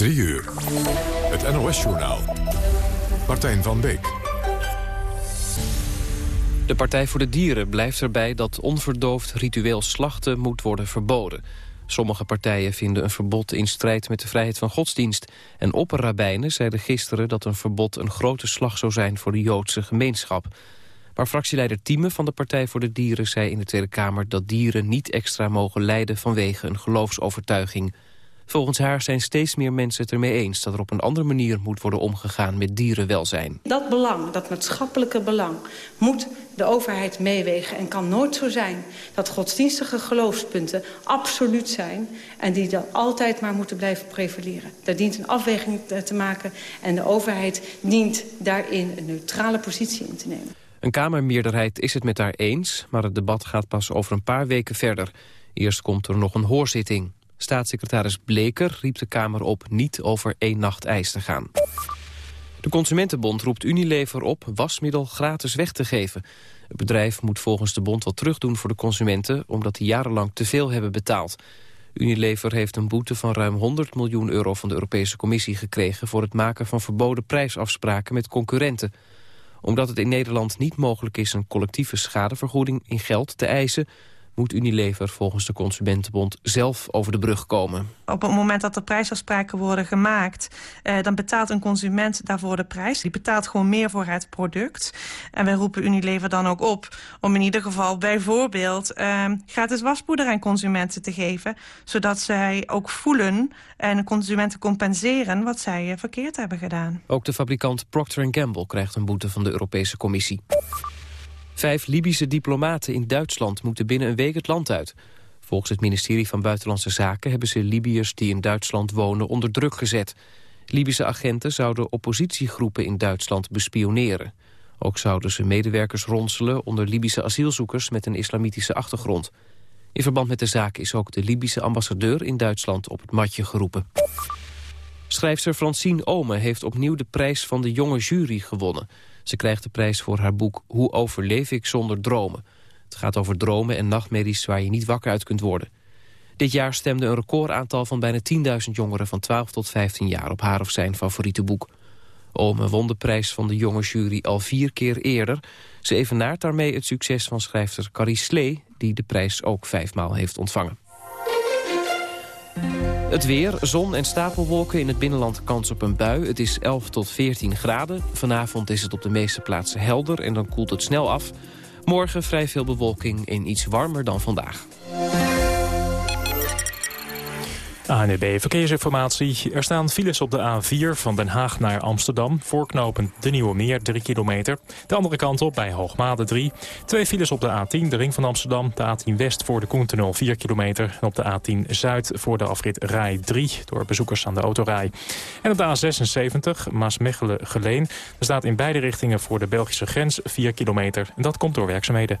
3 uur. Het NOS-journaal. Martijn van Beek. De Partij voor de Dieren blijft erbij dat onverdoofd ritueel slachten moet worden verboden. Sommige partijen vinden een verbod in strijd met de vrijheid van godsdienst. En opperrabijnen zeiden gisteren dat een verbod een grote slag zou zijn voor de Joodse gemeenschap. Maar fractieleider Thieme van de Partij voor de Dieren zei in de Tweede Kamer dat dieren niet extra mogen lijden vanwege een geloofsovertuiging. Volgens haar zijn steeds meer mensen het ermee eens... dat er op een andere manier moet worden omgegaan met dierenwelzijn. Dat belang, dat maatschappelijke belang, moet de overheid meewegen... en kan nooit zo zijn dat godsdienstige geloofspunten absoluut zijn... en die dan altijd maar moeten blijven prevaleren. Daar dient een afweging te maken en de overheid dient daarin een neutrale positie in te nemen. Een Kamermeerderheid is het met haar eens, maar het debat gaat pas over een paar weken verder. Eerst komt er nog een hoorzitting. Staatssecretaris Bleker riep de Kamer op niet over één nacht ijs te gaan. De Consumentenbond roept Unilever op wasmiddel gratis weg te geven. Het bedrijf moet volgens de bond wat terugdoen voor de consumenten... omdat die jarenlang te veel hebben betaald. Unilever heeft een boete van ruim 100 miljoen euro van de Europese Commissie gekregen... voor het maken van verboden prijsafspraken met concurrenten. Omdat het in Nederland niet mogelijk is een collectieve schadevergoeding in geld te eisen moet Unilever volgens de Consumentenbond zelf over de brug komen. Op het moment dat er prijsafspraken worden gemaakt... Eh, dan betaalt een consument daarvoor de prijs. Die betaalt gewoon meer voor het product. En wij roepen Unilever dan ook op om in ieder geval bijvoorbeeld... Eh, gratis waspoeder aan consumenten te geven... zodat zij ook voelen en consumenten compenseren wat zij eh, verkeerd hebben gedaan. Ook de fabrikant Procter Gamble krijgt een boete van de Europese Commissie. Vijf Libische diplomaten in Duitsland moeten binnen een week het land uit. Volgens het ministerie van Buitenlandse Zaken hebben ze Libiërs die in Duitsland wonen onder druk gezet. Libische agenten zouden oppositiegroepen in Duitsland bespioneren. Ook zouden ze medewerkers ronselen onder Libische asielzoekers met een islamitische achtergrond. In verband met de zaak is ook de Libische ambassadeur in Duitsland op het matje geroepen. Schrijfster Francine Ome heeft opnieuw de prijs van de jonge jury gewonnen. Ze krijgt de prijs voor haar boek Hoe overleef ik zonder dromen. Het gaat over dromen en nachtmerries waar je niet wakker uit kunt worden. Dit jaar stemde een recordaantal van bijna 10.000 jongeren van 12 tot 15 jaar op haar of zijn favoriete boek. Ome won de prijs van de jonge jury al vier keer eerder. Ze evenaart daarmee het succes van schrijfster Carrie Slee... die de prijs ook vijfmaal heeft ontvangen. Het weer, zon en stapelwolken in het binnenland kans op een bui. Het is 11 tot 14 graden. Vanavond is het op de meeste plaatsen helder en dan koelt het snel af. Morgen vrij veel bewolking en iets warmer dan vandaag. ANB Verkeersinformatie. Er staan files op de A4 van Den Haag naar Amsterdam. Voorknopend de Nieuwe Meer, 3 kilometer. De andere kant op bij Hoogmade 3. Twee files op de A10, de ring van Amsterdam. De A10 West voor de Koentunnel 4 kilometer. En op de A10 Zuid voor de afrit Rij 3 door bezoekers aan de autorij. En op de A76 Maasmechelen-Geleen. Er staat in beide richtingen voor de Belgische grens 4 kilometer. En dat komt door werkzaamheden.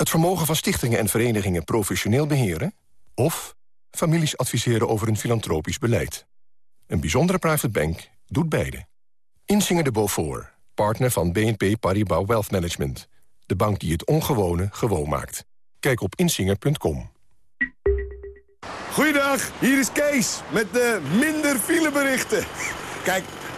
Het vermogen van stichtingen en verenigingen professioneel beheren... of families adviseren over een filantropisch beleid. Een bijzondere private bank doet beide. Insinger de Beaufort, partner van BNP Paribas Wealth Management. De bank die het ongewone gewoon maakt. Kijk op insinger.com. Goeiedag, hier is Kees met de minder fileberichten. Kijk...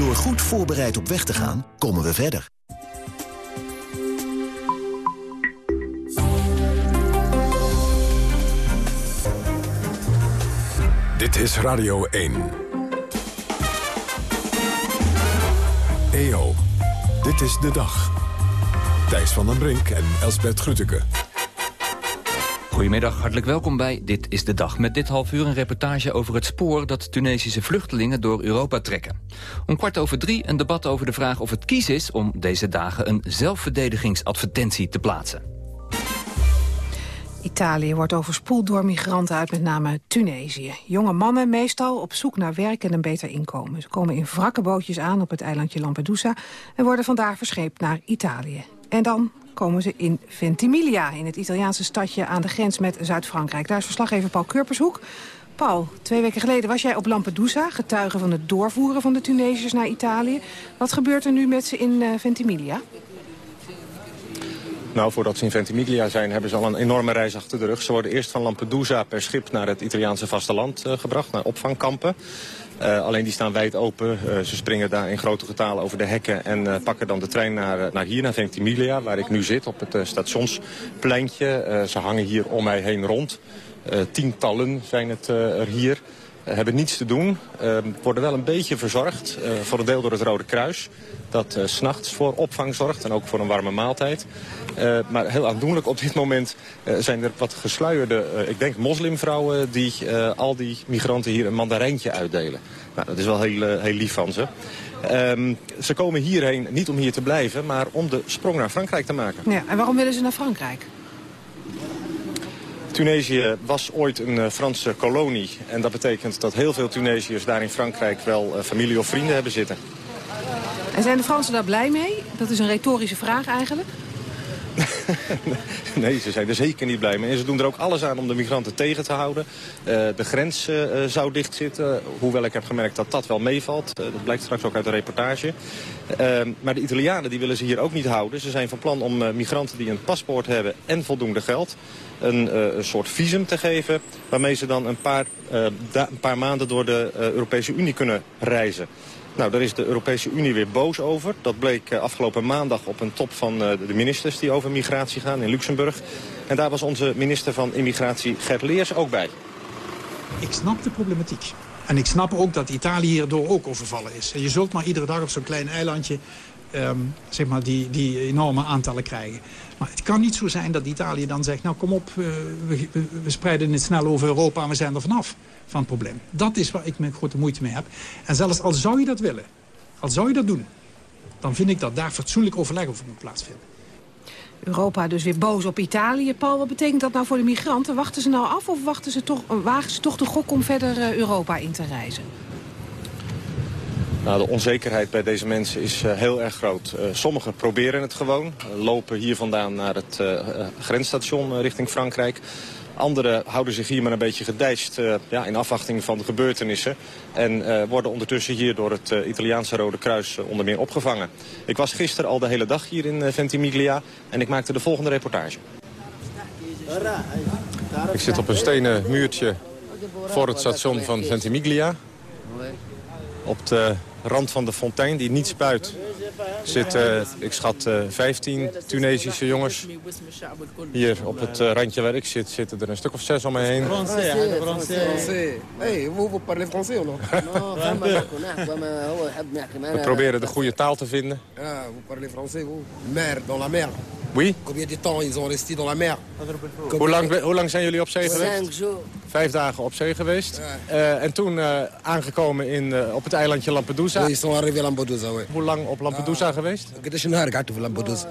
Door goed voorbereid op weg te gaan, komen we verder. Dit is Radio 1. EO, dit is de dag. Thijs van den Brink en Elsbert Grütke. Goedemiddag, hartelijk welkom bij Dit is de Dag. Met dit half uur een reportage over het spoor dat Tunesische vluchtelingen door Europa trekken. Om kwart over drie een debat over de vraag of het kies is om deze dagen een zelfverdedigingsadvertentie te plaatsen. Italië wordt overspoeld door migranten uit met name Tunesië. Jonge mannen meestal op zoek naar werk en een beter inkomen. Ze komen in wrakke bootjes aan op het eilandje Lampedusa... en worden vandaar verscheept naar Italië. En dan komen ze in Ventimiglia, in het Italiaanse stadje aan de grens met Zuid-Frankrijk. Daar is verslaggever Paul Kurpershoek. Paul, twee weken geleden was jij op Lampedusa, getuige van het doorvoeren van de Tunesiërs naar Italië. Wat gebeurt er nu met ze in uh, Ventimiglia? Nou, voordat ze in Ventimiglia zijn, hebben ze al een enorme reis achter de rug. Ze worden eerst van Lampedusa per schip naar het Italiaanse vasteland uh, gebracht, naar opvangkampen. Uh, alleen die staan wijd open. Uh, ze springen daar in grote getalen over de hekken en pakken dan de trein naar, naar hier, naar Ventimiglia, waar ik nu zit, op het stationspleintje. ze hangen hier om mij heen rond. tientallen zijn het er hier. Hebben niets te doen. worden wel een beetje verzorgd, voor een deel door het Rode Kruis dat uh, s'nachts voor opvang zorgt en ook voor een warme maaltijd. Uh, maar heel aandoenlijk op dit moment zijn er wat gesluierde, ik denk moslimvrouwen... die al die migranten hier een mandarijntje uitdelen. Nou, dat is wel heel, heel lief van ze. Um, ze komen hierheen niet om hier te blijven, maar om de sprong naar Frankrijk te maken. Ja, en waarom willen ze naar Frankrijk? Tunesië was ooit een Franse kolonie. En dat betekent dat heel veel Tunesiërs daar in Frankrijk wel familie of vrienden hebben zitten. En zijn de Fransen daar blij mee? Dat is een retorische vraag eigenlijk. nee, ze zijn er zeker niet blij mee. En ze doen er ook alles aan om de migranten tegen te houden. Uh, de grens uh, zou dichtzitten, hoewel ik heb gemerkt dat dat wel meevalt. Dat blijkt straks ook uit de reportage. maar de Italianen die willen ze hier ook niet houden. Ze zijn van plan om migranten die een paspoort hebben en voldoende geld... Een, een, soort visum te geven waarmee ze dan een paar, een paar maanden door de Europese Unie kunnen reizen. Nou, daar is de Europese Unie weer boos over. Dat bleek eh, afgelopen maandag op een top van eh, de ministers die over migratie gaan in Luxemburg. En daar was onze minister van Immigratie Gert Leers ook bij. Ik snap de problematiek. En ik snap ook dat Italië hierdoor ook overvallen is. En je zult maar iedere dag op zo'n klein eilandje um, zeg maar die, die enorme aantallen krijgen. Maar het kan niet zo zijn dat Italië dan zegt... nou kom op, uh, we, we, spreiden het snel over Europa en we zijn er vanaf van het probleem. Dat is waar ik met grote moeite mee heb. En zelfs al zou je dat willen, al zou je dat doen... dan vind ik dat daar fatsoenlijk overleg over moet plaatsvinden. Europa dus weer boos op Italië. Paul, wat betekent dat nou voor de migranten? Wachten ze nou af of wachten ze toch, wagen ze toch de gok om verder uh, Europa in te reizen? Nou, de onzekerheid bij deze mensen is uh, heel erg groot. Uh, sommigen proberen het gewoon, lopen hier vandaan naar het grensstation richting Frankrijk. Anderen houden zich hier maar een beetje gedijst ja, in afwachting van de gebeurtenissen. En worden ondertussen hier door het Italiaanse Rode Kruis onder meer opgevangen. Ik was gisteren al de hele dag hier in Ventimiglia en ik maakte de volgende reportage. Ik zit op een stenen muurtje voor het station van Ventimiglia. Op de rand van de fontein die niet spuit zitten, ik schat, uh, 15 Tunesische jongens. Hier op het uh, randje waar ik zit, zitten er een stuk of zes om me heen. Hey, vous parlez français of We proberen de goede taal te vinden. Ja, vous parlez français, vous? Mer, dans la mer. Oui? Combien de temps ils ont resté dans la mer? Hoe lang, hoe lang zijn jullie op zee geweest? vijf dagen op zee geweest. Eh, en toen eh, aangekomen in, eh, op het eilandje Lampedusa. Hoe lang op Lampedusa geweest? Het is een op Lampedusa.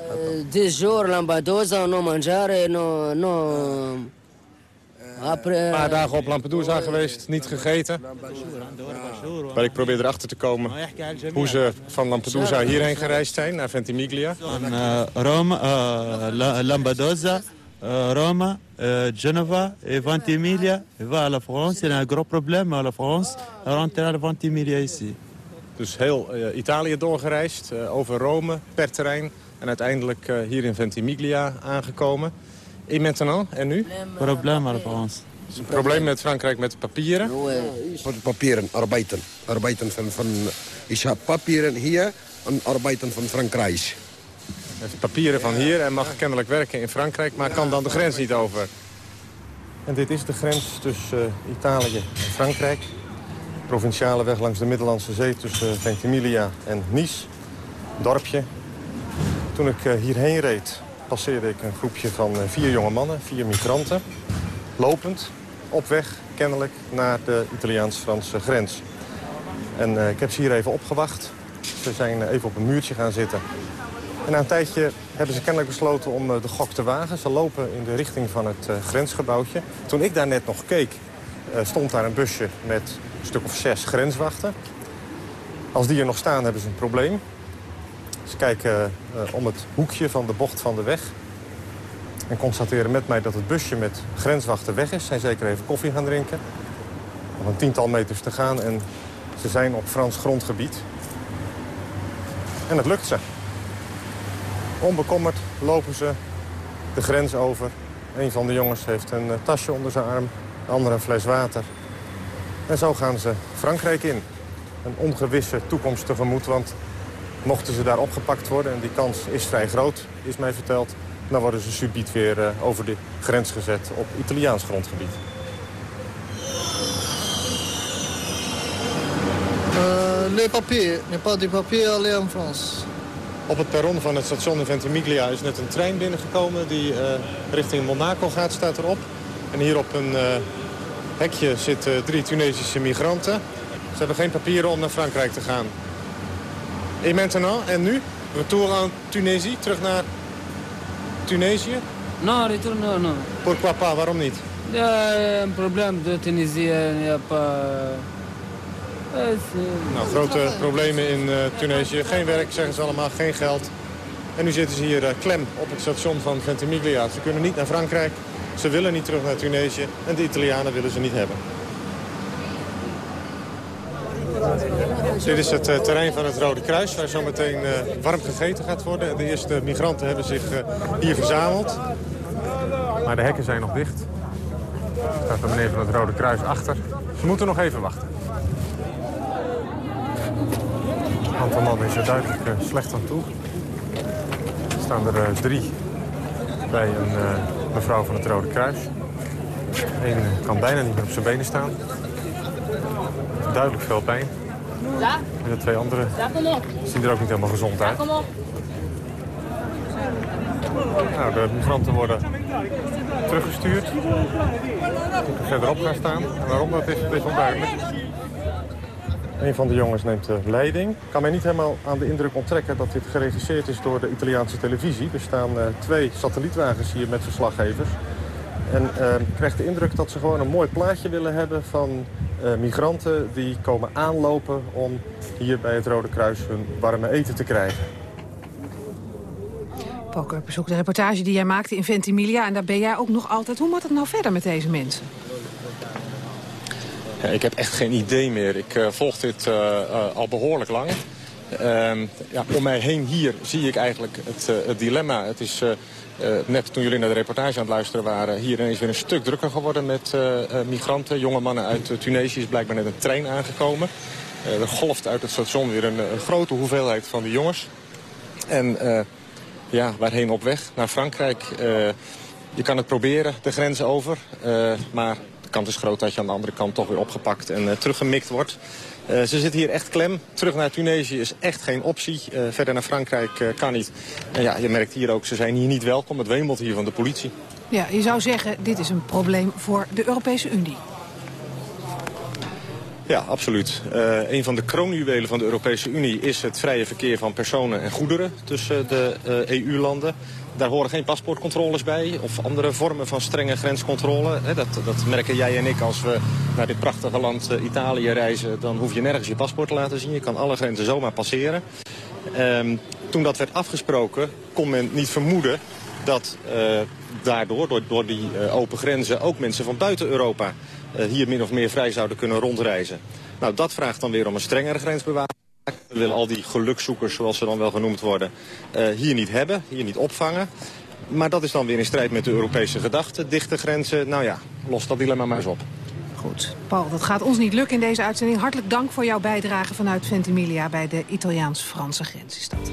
Dit jaar Lampedusa, no mangiare, no... no... Een paar dagen op Lampedusa geweest, niet gegeten. Maar ik probeer erachter te komen hoe ze van Lampedusa hierheen gereisd zijn, naar Ventimiglia. Van Rome, Lampedusa, uh, Rome, Genova et Ventimiglia. Va à la France, a un gros problème à la France. Rentrer à Ventimiglia ici. Dus heel Italië doorgereisd, over Rome, per terrein. En uiteindelijk hier in Ventimiglia aangekomen. Et maintenant, en nu? Probleem aan de Frans. Een probleem met Frankrijk met papieren? Papieren, arbeiden. Arbeiden van, van... Ik heb papieren hier en arbeiden van Frankrijk. Heeft papieren van hier en mag kennelijk werken in Frankrijk... maar kan dan de grens niet over. En dit is de grens tussen uh, Italië en Frankrijk. Provinciale weg langs de Middellandse Zee tussen Ventimiglia en Nice. Dorpje. Toen ik uh, hierheen reed, passeerde ik een groepje van vier jonge mannen, vier migranten. Lopend, op weg kennelijk naar de Italiaans-Franse grens. En ik heb ze hier even opgewacht. Ze zijn even op een muurtje gaan zitten. Na een tijdje hebben ze kennelijk besloten om de gok te wagen. Ze lopen in de richting van het grensgebouwtje. Toen ik daar net nog keek, stond daar een busje met een stuk of zes grenswachten. Als die er nog staan, hebben ze een probleem. Ze kijken om het hoekje van de bocht van de weg. En constateren met mij dat het busje met grenswachten weg is. Zijn zeker even koffie gaan drinken. Nog een tiental meters te gaan en ze zijn op Frans grondgebied. En het lukt ze. Onbekommerd lopen ze de grens over. Een van de jongens heeft een tasje onder zijn arm. De andere een fles water. En zo gaan ze Frankrijk in. Een ongewisse toekomst tegemoet, want mochten ze daar opgepakt worden... en die kans is vrij groot, is mij verteld... dan worden ze subiet weer uh, over de grens gezet op Italiaans grondgebied. Uh, les papiers, n'est pas des papiers aller en France. Op het perron van het station in Ventimiglia is net een trein binnengekomen... die uh, richting Monaco gaat, staat erop. En hier op een hekje zitten drie Tunesische migranten. Ze hebben geen papieren om naar Frankrijk te gaan. Et maintenant, en nu? Retour aan Tunisie, terug naar Tunesië? Non, retour, non. Pourquoi pas, waarom niet? Ja, een probleem de Tunisie, ja, pas... Nou, grote problemen in uh, Tunesië. Geen werk, zeggen ze allemaal, geen geld. En nu zitten ze hier uh, klem op het station van Ventimiglia. Ze kunnen niet naar Frankrijk, ze willen niet terug naar Tunesië en de Italianen willen ze niet hebben. Dit is het uh, terrein van het Rode Kruis, waar zometeen uh, warm gegeten gaat worden. De eerste migranten hebben zich uh, hier verzameld. Maar de hekken zijn nog dicht. Er staat de meneer van het Rode Kruis achter. Ze moeten nog even wachten. Het aantal mannen is er duidelijk slecht aan toe. Er staan er drie bij een mevrouw van het Rode Kruis. Eén kan bijna niet meer op zijn benen staan. Duidelijk veel pijn. En de twee anderen zien er ook niet helemaal gezond uit. Nou, de migranten worden teruggestuurd. Moeten verderop gaan staan. En waarom, dat is, dat is onduidelijk. Een van de jongens neemt de leiding. Ik kan mij niet helemaal aan de indruk onttrekken dat dit geregisseerd is door de Italiaanse televisie. Er staan uh, twee satellietwagens hier met verslaggevers. En uh, ik krijg de indruk dat ze gewoon een mooi plaatje willen hebben van uh, migranten die komen aanlopen om hier bij het Rode Kruis hun warme eten te krijgen. Poker bezoek de reportage die jij maakte in Ventimiglia en daar ben jij ook nog altijd. Hoe moet het nou verder met deze mensen? Ik heb echt geen idee meer. Ik uh, volg dit uh, uh, al behoorlijk lang. Ehm, ja, om mij heen hier zie ik eigenlijk het, het dilemma. Het is net toen jullie naar de reportage aan het luisteren waren... hier ineens weer een stuk drukker geworden met migranten. Jonge mannen uit Tunesië is blijkbaar net een trein aangekomen. er golft uit het station weer een, een, grote hoeveelheid van de jongens. En ja, waarheen op weg? Naar Frankrijk. je kan het proberen, de grens over. maar de kans is groot dat je aan de andere kant toch weer opgepakt en uh, teruggemikt wordt. Uh, ze zitten hier echt klem. Terug naar Tunesië is echt geen optie. Uh, verder naar Frankrijk kan niet. En ja, je merkt hier ook, ze zijn hier niet welkom. Het wemelt hier van de politie. Ja, je zou zeggen, dit is een probleem voor de Europese Unie. Ja, absoluut. Uh, een van de kroonjuwelen van de Europese Unie is het vrije verkeer van personen en goederen tussen de uh, EU-landen. Daar horen geen paspoortcontroles bij of andere vormen van strenge grenscontrole. Dat, dat merken jij en ik als we naar dit prachtige land uh, Italië reizen. Dan hoef je nergens je paspoort te laten zien. Je kan alle grenzen zomaar passeren. Um, toen dat werd afgesproken kon men niet vermoeden dat uh, daardoor, door, door die uh, open grenzen, ook mensen van buiten Europa hier min of meer vrij zouden kunnen rondreizen. Nou, dat vraagt dan weer om een strengere grensbewaking. We willen al die gelukzoekers, zoals ze dan wel genoemd worden, uh, hier niet hebben, hier niet opvangen. Maar dat is dan weer in strijd met de Europese gedachte. Dichte grenzen, nou ja, los dat dilemma maar eens op. Goed. Paul, dat gaat ons niet lukken in deze uitzending. Hartelijk dank voor jouw bijdrage vanuit Ventimiglia bij de Italiaans-Franse grens is dat.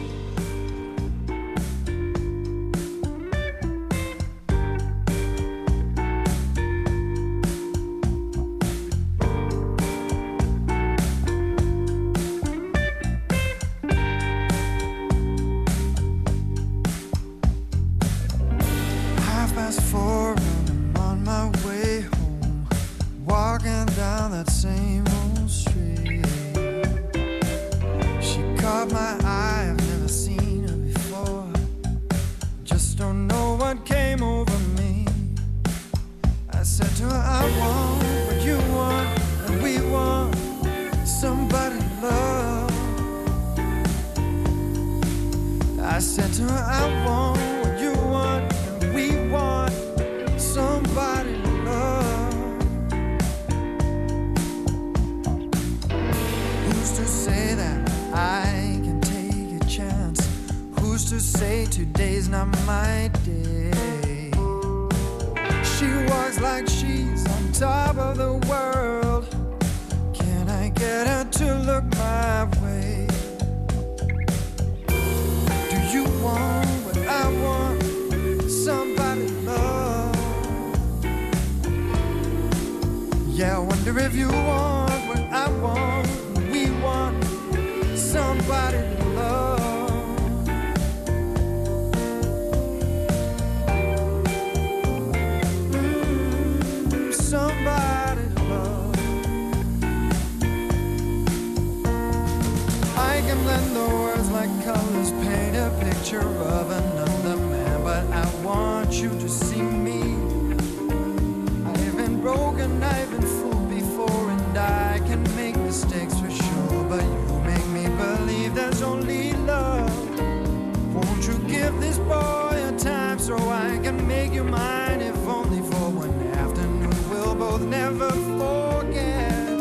This boy a time so I can make you mine, if only for one afternoon? We'll both never forget.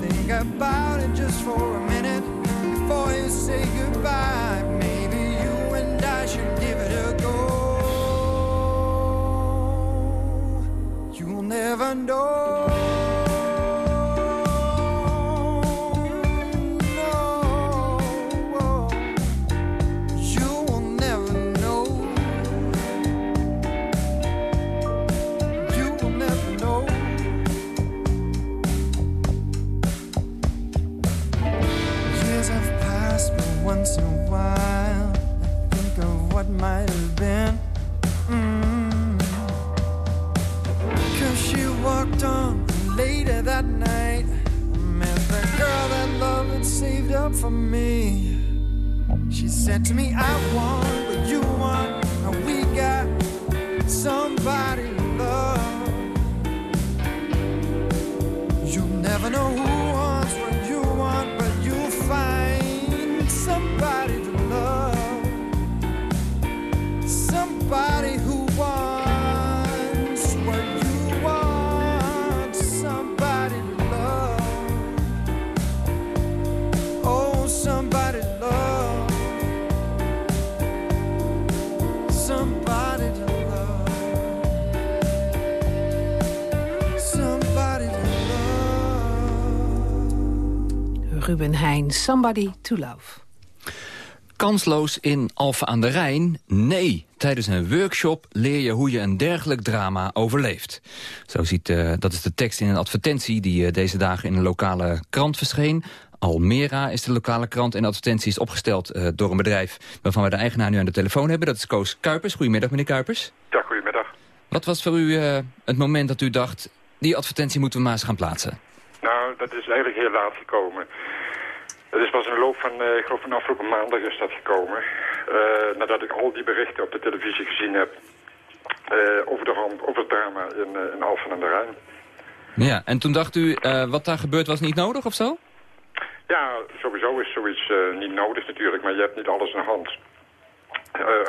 Think about it just for a minute before you say goodbye. Maybe you and I should give it a go. You'll never know. Might have been. Mm. Cause she walked on later that night. Met the girl that love had saved up for me. She said to me, I want what you want, and we got somebody to love. You'll never know who Ruben Heijn, Somebody to Love. Kansloos in Alphen aan de Rijn? Nee. Tijdens een workshop leer je hoe je een dergelijk drama overleeft. Zo ziet, eh, dat is de tekst in een advertentie die eh, deze dagen in een lokale krant verscheen. Almera is de lokale krant en de advertentie is opgesteld eh, door een bedrijf... waarvan we de eigenaar nu aan de telefoon hebben. Dat is Koos Kuipers. Goedemiddag, meneer Kuipers. Ja, goedemiddag. Wat was voor u eh, het moment dat u dacht... die advertentie moeten we maar eens gaan plaatsen? Nou, dat is eigenlijk heel laat gekomen. Het is pas in de loop van, eh, ik geloof van afgelopen maandag is dat gekomen. Eh, nadat ik al die berichten op de televisie gezien heb eh, over, de ramp, over het drama in, in Alphen aan de Rijn. Ja, en toen dacht u, wat daar gebeurt was niet nodig of zo? Ja, sowieso is zoiets niet nodig natuurlijk, maar je hebt niet alles in hand.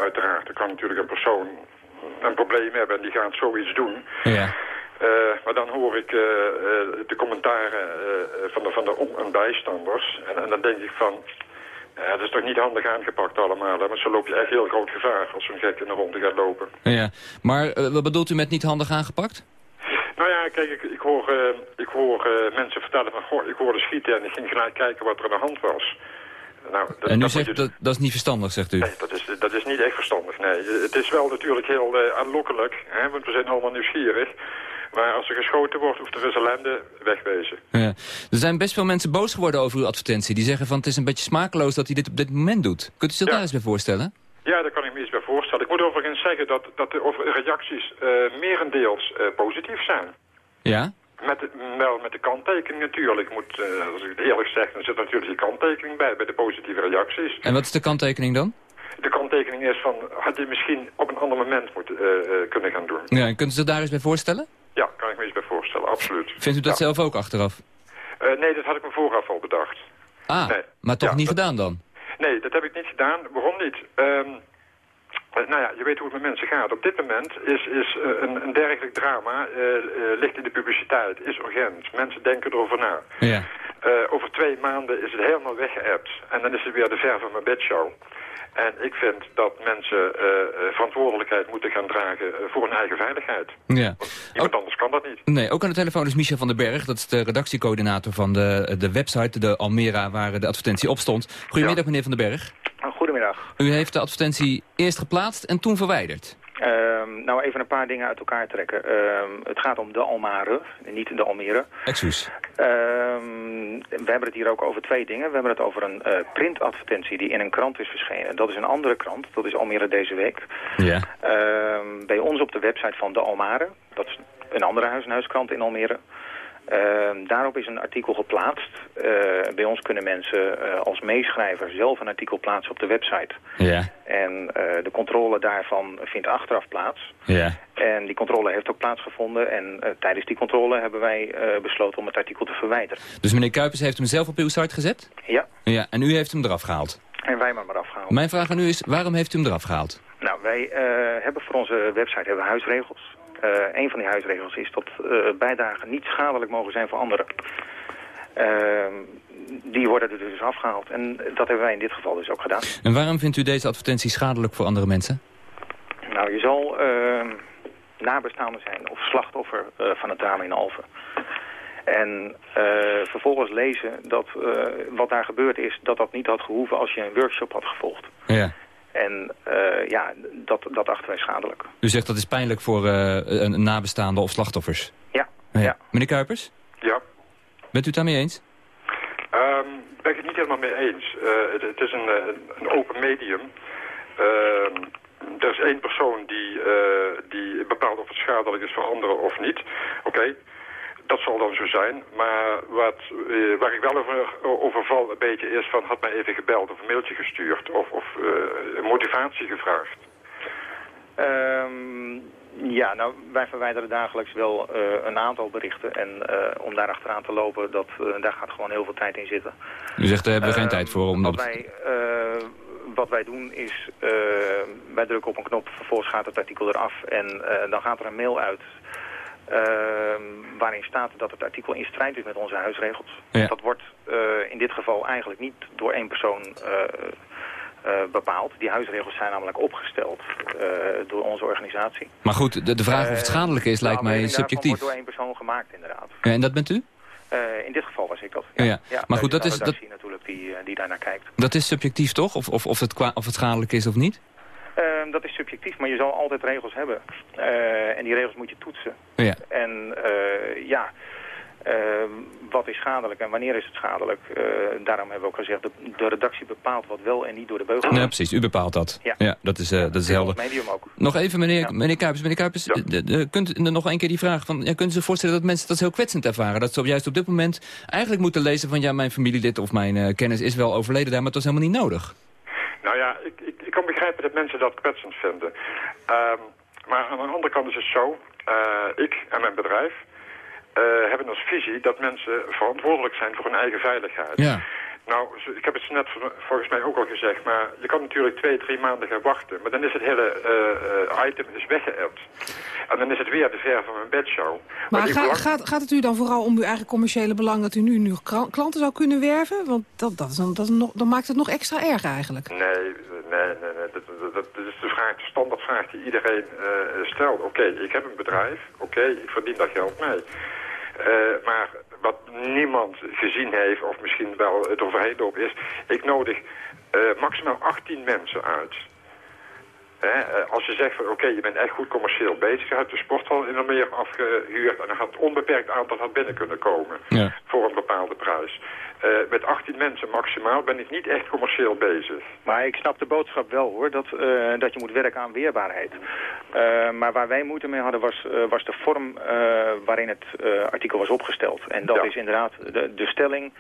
Uiteraard, er kan natuurlijk een persoon een probleem hebben en die gaat zoiets doen. Ja. Eh, maar dan hoor ik eh, eh, de commentaren van de, van de om- en bijstanders. En, en dan denk ik van, ja, dat is toch niet handig aangepakt allemaal. Hè? Want zo loop je echt heel groot gevaar als zo'n gek in de ronde gaat lopen. Ja, maar wat bedoelt u met niet handig aangepakt? Nou ja, kijk, ik, ik hoor, ik hoor mensen vertellen van, goh, ik hoorde schieten en ik ging gelijk kijken wat er aan de hand was. Nou, dat, en u dat zegt je- dat, dat is niet verstandig, zegt u? Nee, dat is, dat is niet echt verstandig, nee. Het is wel natuurlijk heel aanlokkelijk, hè, want we zijn allemaal nieuwsgierig. Maar als er geschoten wordt of er is ellende, wegwezen. Ja. Er zijn best veel mensen boos geworden over uw advertentie. Die zeggen van het is een beetje smakeloos dat hij dit op dit moment doet. Kunt u zich Ja. daar eens bij voorstellen? Ja, daar kan ik me iets bij voorstellen. Ik moet overigens zeggen dat, dat de reacties eh merendeels eh, positief zijn. Ja? Met de, wel met de kanttekening natuurlijk. Ik moet, eh, als ik het eerlijk zeg, dan zit natuurlijk die kanttekening bij, bij de positieve reacties. En wat is de kanttekening dan? De kanttekening is van, had je misschien op een ander moment moeten, kunnen gaan doen. Ja, en kunt u zich daar eens bij voorstellen? Ja, kan ik me iets bij voorstellen, absoluut. Vindt u dat zelf ook achteraf? Eh, nee, dat had ik me vooraf al bedacht. Ah, Nee. maar toch Ja, niet dat- gedaan dan? Nee, dat heb ik niet gedaan. Waarom niet? Ehm, eh, nou ja, je weet hoe het met mensen gaat. Op dit moment is, is eh, een, een dergelijk drama, ligt in de publiciteit, is urgent. Mensen denken erover na. Ja. Over twee maanden is het helemaal weggeëpt. En dan is het weer de ver van mijn bedshow. En ik vind dat mensen eh, eh, verantwoordelijkheid moeten gaan dragen eh, voor hun eigen veiligheid. Ja. Iemand anders kan dat niet. Nee, ook aan de telefoon is Michel van den Berg. Dat is de redactiecoördinator van de, de website, de Almera, waar de advertentie op stond. Goedemiddag, meneer van den Berg. Goedemiddag. U heeft de advertentie eerst geplaatst en toen verwijderd. Ehm, nou, even een paar dingen uit elkaar trekken. Ehm, het gaat om de Almere, niet de Almere. Excuus. Ehm, we hebben het hier ook over twee dingen. We hebben het over een eh, printadvertentie die in een krant is verschenen. Dat is een andere krant, dat is Almere deze week. Ja. bij ons op de website van de Almere, dat is een andere huis-en-huiskrant in Almere... Ehm, daarop is een artikel geplaatst. Eh, bij ons kunnen mensen uh, als meeschrijver zelf een artikel plaatsen op de website. Ja. En eh, de controle daarvan vindt achteraf plaats. Ja. En die controle heeft ook plaatsgevonden. En tijdens die controle hebben wij besloten om het artikel te verwijderen. Dus meneer Kuipers heeft hem zelf op uw site gezet? Ja. ja en u heeft hem eraf gehaald? En wij maar eraf gehaald. Mijn vraag aan u is, waarom heeft u hem eraf gehaald? Nou, wij hebben voor onze website hebben huisregels. Uh, een van die huisregels is dat uh, bijdragen niet schadelijk mogen zijn voor anderen. Uh, die worden er dus afgehaald. En dat hebben wij in dit geval dus ook gedaan. En waarom vindt u deze advertentie schadelijk voor andere mensen? Nou, je zal ehm, nabestaande zijn of slachtoffer eh, van het drama in Alphen. En vervolgens lezen dat wat daar gebeurd is, dat dat niet had gehoeven als je een workshop had gevolgd. Ja. En uh, ja, dat, dat achten wij schadelijk. U zegt dat is pijnlijk voor uh, een nabestaande of slachtoffers? Ja. ja. Meneer Kuipers? Ja. Bent u het daarmee eens? Um, ben ik het niet helemaal mee eens. Uh, het, het, is een, een open medium. Ehm, er is één persoon die, die bepaalt of het schadelijk is voor anderen of niet. Oké. Dat zal dan zo zijn. Maar wat, uh, waar ik wel over, over val een beetje is van had mij even gebeld of een mailtje gestuurd of, of uh, motivatie gevraagd. Um, ja, nou wij verwijderen dagelijks wel uh, een aantal berichten. En om daar achteraan te lopen, dat, daar gaat gewoon heel veel tijd in zitten. U zegt daar hebben we geen tijd voor om wat wij, wat wij doen is, wij drukken op een knop, vervolgens gaat het artikel eraf en dan gaat er een mail uit waarin staat dat het artikel in strijd is met onze huisregels. Ja. Dat wordt uh, in dit geval eigenlijk niet door één persoon uh, bepaald. Die huisregels zijn namelijk opgesteld door onze organisatie. Maar goed, de, de vraag of het schadelijk is lijkt mij subjectief. wordt door één persoon gemaakt inderdaad. Ja, en dat bent u? in dit geval was ik dat. Ja, ja. maar goed, dat is... Dat... natuurlijk die, die daarnaar kijkt. Dat is subjectief toch? Of, of, of, het, of het schadelijk is of niet? Uh, dat is subjectief, maar je zal altijd regels hebben. Uh, en die regels moet je toetsen. Ja. En uh, ja, wat is schadelijk en wanneer is het schadelijk? daarom hebben we ook gezegd, de, de, redactie bepaalt wat wel en niet door de beugel. Nee, precies. U bepaalt dat. Ja, ja dat is, dat is helder. medium ook. Nog even, meneer, ja. meneer Kuipers. Meneer Kuipers, kunt u nog een keer die vraag van... Ja, kunt u zich voorstellen dat mensen dat heel kwetsend ervaren? Dat ze op, juist op dit moment eigenlijk moeten lezen van... ja, mijn familielid of mijn kennis is wel overleden daar, maar het was helemaal niet nodig. Nou ja, ik, ik, ik kan begrijpen dat mensen dat kwetsend vinden. Um, maar aan de andere kant is het zo, uh, ik en mijn bedrijf uh, hebben als visie dat mensen verantwoordelijk zijn voor hun eigen veiligheid. Ja. Nou, ik heb het net volgens mij ook al gezegd, maar je kan natuurlijk twee, drie maanden gaan wachten. Maar dan is het hele uh, item is weggeëpt. En dan is het weer de ver van mijn bedshow. Maar ga, belang... gaat, gaat het u dan vooral om uw eigen commerciële belang dat u nu, nu klanten zou kunnen werven? Want dat, dat, is dan, dat, is nog, dan maakt het nog extra erg eigenlijk. Nee, nee, nee. nee. Dat, dat, dat, is de, vraag, de standaardvraag die iedereen uh, stelt. Oké, okay, ik heb een bedrijf. Oké, okay, ik verdien dat geld mee. Uh, maar wat niemand gezien heeft, of misschien wel het overheen lopen is... ik nodig uh, maximaal 18 mensen uit. Hè? Als je zegt van oké, okay, je bent echt goed commercieel bezig... je hebt de sporthal in Almere afgehuurd... en dan gaat een onbeperkt aantal naar binnen kunnen komen... Ja. voor een bepaalde prijs. Uh, met 18 mensen maximaal ben ik niet echt commercieel bezig. Maar ik snap de boodschap wel hoor, dat, uh, dat je moet werken aan weerbaarheid. Uh, maar waar wij moeite mee hadden was, was de vorm waarin het artikel was opgesteld. En dat ja. is inderdaad de, de stelling,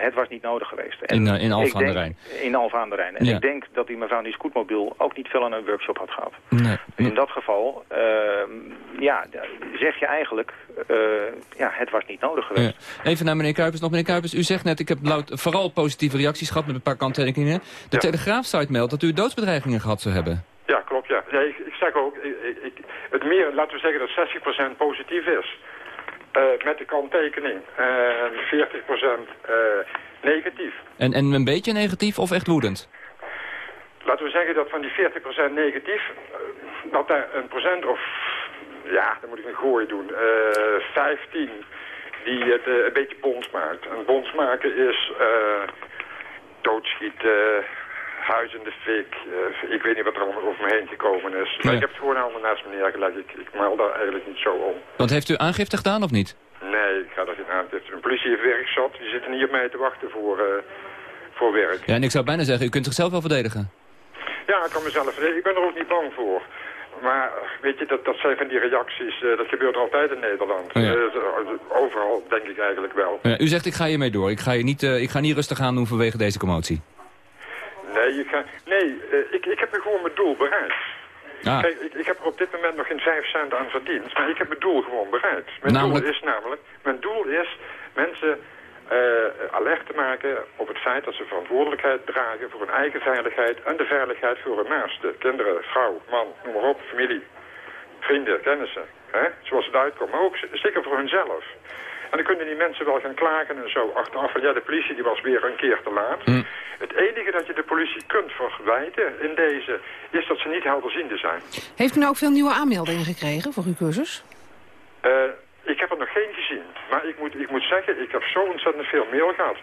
het was niet nodig geweest. En in in Alphen aan de Rijn. In Alphen aan de Rijn. En ja. ik denk dat die mevrouw die scootmobiel ook niet veel aan een workshop had gehad. Nee. Dus in dat geval, ja, zeg je eigenlijk, ja, het was niet nodig geweest. Ja. Even naar meneer Kuipers nog. Meneer Kuipers, u zegt net, ik heb vooral positieve reacties gehad met een paar kanttekeningen. De ja. Telegraaf-site meldt dat u doodsbedreigingen gehad zou hebben. Ja, klopt, ja. ja ik, ik zeg ook, ik, ik, het meer, laten we zeggen dat 60% positief is. Uh, met de kanttekening. En 40% uh, negatief. En, en een beetje negatief of echt woedend? laten we zeggen dat van die 40% negatief, uh, dat daar een procent of, ja, dan moet ik een gooi doen, uh, 15 die het uh, een beetje bons maakt. En bons maken is doodschieten, huis in de fik. ik weet niet wat er allemaal over me heen gekomen is. Ja. Maar ik heb het gewoon allemaal naast me neergelegd. Ik, ik maal daar eigenlijk niet zo om. Want heeft u aangifte gedaan of niet? Nee, ik ga daar geen aangifte. Een politie heeft werk zat. Die zitten niet op mij te wachten voor, voor werk. Ja, en ik zou bijna zeggen, u kunt zichzelf wel verdedigen. Ja, ik kan mezelf verdedigen. Ik ben er ook niet bang voor. Maar weet je, dat, dat zijn van die reacties, uh, dat gebeurt altijd in Nederland. Ja. Uh, overal denk ik eigenlijk wel. Ja, u zegt, ik ga hiermee door. Ik ga, je niet, uh, ik ga niet rustig aan doen vanwege deze commotie. Nee, je nee ik, ik heb gewoon mijn doel bereikt. Ah. Kijk, ik, ik, heb er op dit moment nog geen vijf cent aan verdiend, maar ik heb mijn doel gewoon bereikt. Mijn namelijk... doel is namelijk, mijn doel is mensen uh, alert te maken op het feit dat ze verantwoordelijkheid dragen voor hun eigen veiligheid en de veiligheid voor hun naasten. Kinderen, vrouw, man, noem maar op, familie, vrienden, kennissen. Hè? Zoals het uitkomt, maar ook zeker voor hunzelf. En dan kunnen die mensen wel gaan klagen en zo achteraf van ja, de politie die was weer een keer te laat. Mm. Het enige dat je de politie kunt verwijten in deze is dat ze niet helderziende zijn. Heeft u nou ook veel nieuwe aanmeldingen gekregen voor uw cursus? Uh, ik heb er nog geen gezien. Maar ik moet, ik moet zeggen, ik heb zo ontzettend veel mail gehad.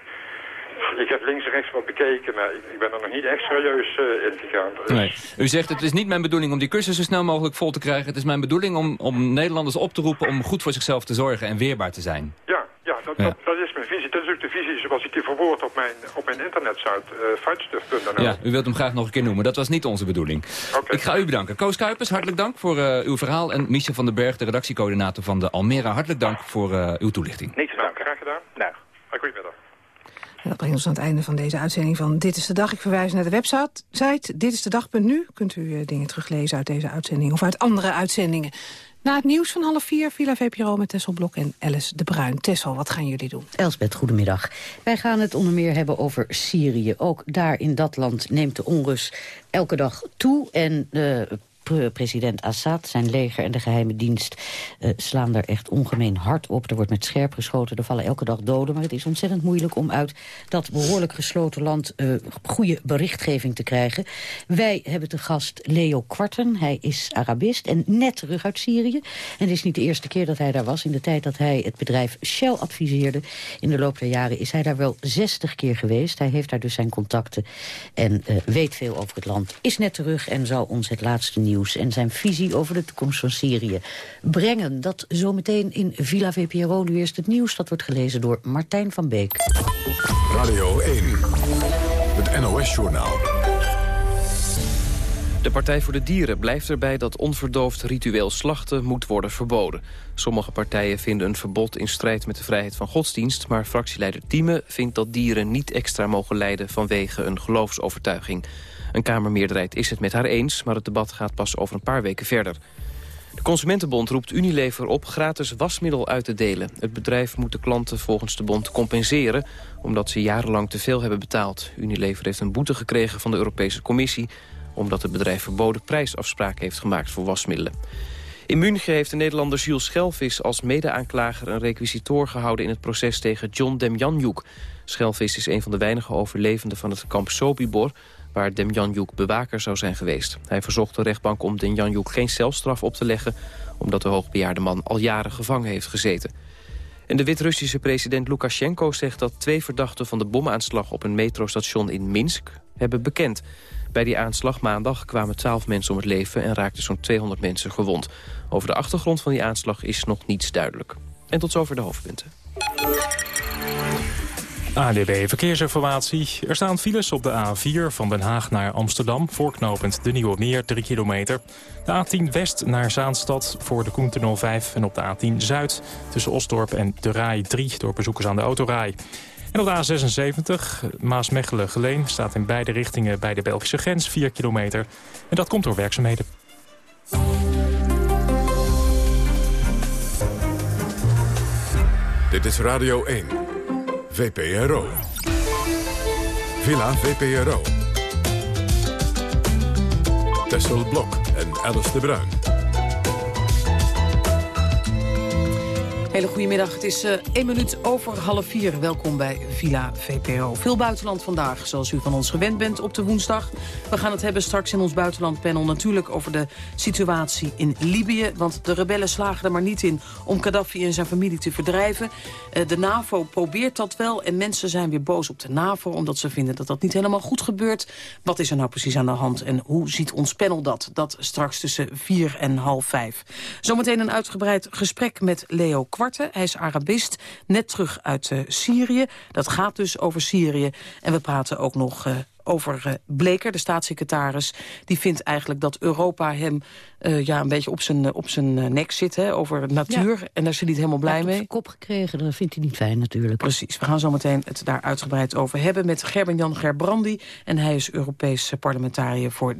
Ik heb links en rechts wat bekeken, maar ik, ben er nog niet echt serieus uh, in gegaan. Dus... Nee. U zegt, het is niet mijn bedoeling om die cursus zo snel mogelijk vol te krijgen. Het is mijn bedoeling om, om Nederlanders op te roepen om goed voor zichzelf te zorgen en weerbaar te zijn. Ja, ja, dat, ja. Dat, dat, is mijn visie. Dat is ook de visie zoals ik die verwoord op mijn, op mijn internetsite, uh, Ja, u wilt hem graag nog een keer noemen. Dat was niet onze bedoeling. Okay. Ik ga u bedanken. Koos Kuipers, hartelijk dank voor uh, uw verhaal. En Michel van den Berg, de redactiecoördinator van de Almere, hartelijk dank voor uh, uw toelichting. Niets dank. Graag gedaan. Nou, goedemiddag. Dat brengt ons aan het einde van deze uitzending van Dit is de Dag. Ik verwijs naar de website Dit is de Dag.nu. Kunt u uh, dingen teruglezen uit deze uitzending of uit andere uitzendingen. Na het nieuws van half vier, Villa VPRO met Tessel Blok en Alice de Bruin. Tessel, wat gaan jullie doen? Elsbeth, goedemiddag. Wij gaan het onder meer hebben over Syrië. Ook daar in dat land neemt de onrust elke dag toe. En de president Assad, zijn leger en de geheime dienst uh, slaan er echt ongemeen hard op. Er wordt met scherp geschoten, er vallen elke dag doden. Maar het is ontzettend moeilijk om uit dat behoorlijk gesloten land uh, goede berichtgeving te krijgen. Wij hebben te gast Leo Kwarten. Hij is Arabist en net terug uit Syrië. En het is niet de eerste keer dat hij daar was. In de tijd dat hij het bedrijf Shell adviseerde. In de loop der jaren is hij daar wel 60 keer geweest. Hij heeft daar dus zijn contacten en uh, weet veel over het land. Is net terug en zal ons het laatste nieuws nieuws en zijn visie over de toekomst van Syrië brengen. Dat zometeen in Villa VPRO. Nu eerst het nieuws. Dat wordt gelezen door Martijn van Beek. Radio 1, het NOS-journaal. De Partij voor de Dieren blijft erbij dat onverdoofd ritueel slachten moet worden verboden. Sommige partijen vinden een verbod in strijd met de vrijheid van godsdienst... maar fractieleider Thieme vindt dat dieren niet extra mogen lijden vanwege een geloofsovertuiging. Een Kamermeerderheid is het met haar eens, maar het debat gaat pas over een paar weken verder. De Consumentenbond roept Unilever op gratis wasmiddel uit te delen. Het bedrijf moet de klanten volgens de bond compenseren... omdat ze jarenlang te veel hebben betaald. Unilever heeft een boete gekregen van de Europese Commissie... omdat het bedrijf verboden prijsafspraken heeft gemaakt voor wasmiddelen. In München heeft de Nederlander Jules Schelvis als mede-aanklager... een requisitoor gehouden in het proces tegen John Demjanjuk. Schelvis is een van de weinige overlevenden van het kamp Sobibor waar Demjanjuk bewaker zou zijn geweest. Hij verzocht de rechtbank om Demjanjuk geen celstraf op te leggen... omdat de hoogbejaarde man al jaren gevangen heeft gezeten. En de Wit-Russische president Lukashenko zegt dat twee verdachten... van de bomaanslag op een metrostation in Minsk hebben bekend. Bij die aanslag maandag kwamen twaalf mensen om het leven... en raakten zo'n 200 mensen gewond. Over de achtergrond van die aanslag is nog niets duidelijk. En tot zover de hoofdpunten. ADB Verkeersinformatie. Er staan files op de A4 van Den Haag naar Amsterdam... voorknopend de Nieuwe Meer, 3 kilometer. De A10 West naar Zaanstad voor de Koentunnel 5... en op de A10 Zuid tussen Osdorp en de Rai 3... door bezoekers aan de autorij. En op de A76 Maasmechelen-Geleen staat in beide richtingen... bij de Belgische grens 4 kilometer. En dat komt door werkzaamheden. Dit is Radio 1. VPRO. Villa VPRO. Tessel Blok en Alice de Bruin. Hele goedemiddag. Het is uh, één minuut over half vier. Welkom bij Villa VPRO. Veel buitenland vandaag, zoals u van ons gewend bent op de woensdag. We gaan het hebben straks in ons buitenlandpanel natuurlijk over de situatie in Libië. Want de rebellen slagen er maar niet in om Gaddafi en zijn familie te verdrijven. Uh, de NAVO probeert dat wel en mensen zijn weer boos op de NAVO... omdat ze vinden dat dat niet helemaal goed gebeurt. Wat is er nou precies aan de hand en hoe ziet ons panel dat? Dat straks tussen vier en half vijf. Zometeen een uitgebreid gesprek met Leo Kwart hij is Arabist, net terug uit uh, Syrië. Dat gaat dus over Syrië. En we praten ook nog uh, over uh, Bleker, de staatssecretaris. Die vindt eigenlijk dat Europa hem uh, ja, een beetje op zijn, op zijn nek zit. Hè, over natuur. Ja. En daar is hij niet helemaal blij hij mee. Hij kop gekregen, dat vindt hij niet fijn natuurlijk. Precies, we gaan zo meteen het daar uitgebreid over hebben... met Gerben-Jan Gerbrandi. En hij is Europees parlementariër voor D66.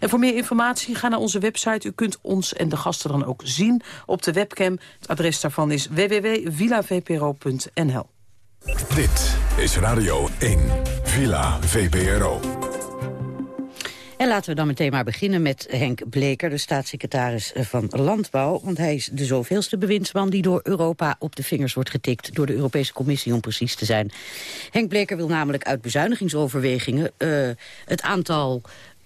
En voor meer informatie, ga naar onze website. U kunt ons en de gasten dan ook zien op de webcam. Het adres daarvan is www.villavpro.nl. Dit is Radio 1, Villa VPRO. En laten we dan meteen maar beginnen met Henk Bleker, de staatssecretaris van Landbouw. Want hij is de zoveelste bewindsman die door Europa op de vingers wordt getikt. Door de Europese Commissie om precies te zijn. Henk Bleker wil namelijk uit bezuinigingsoverwegingen uh, het aantal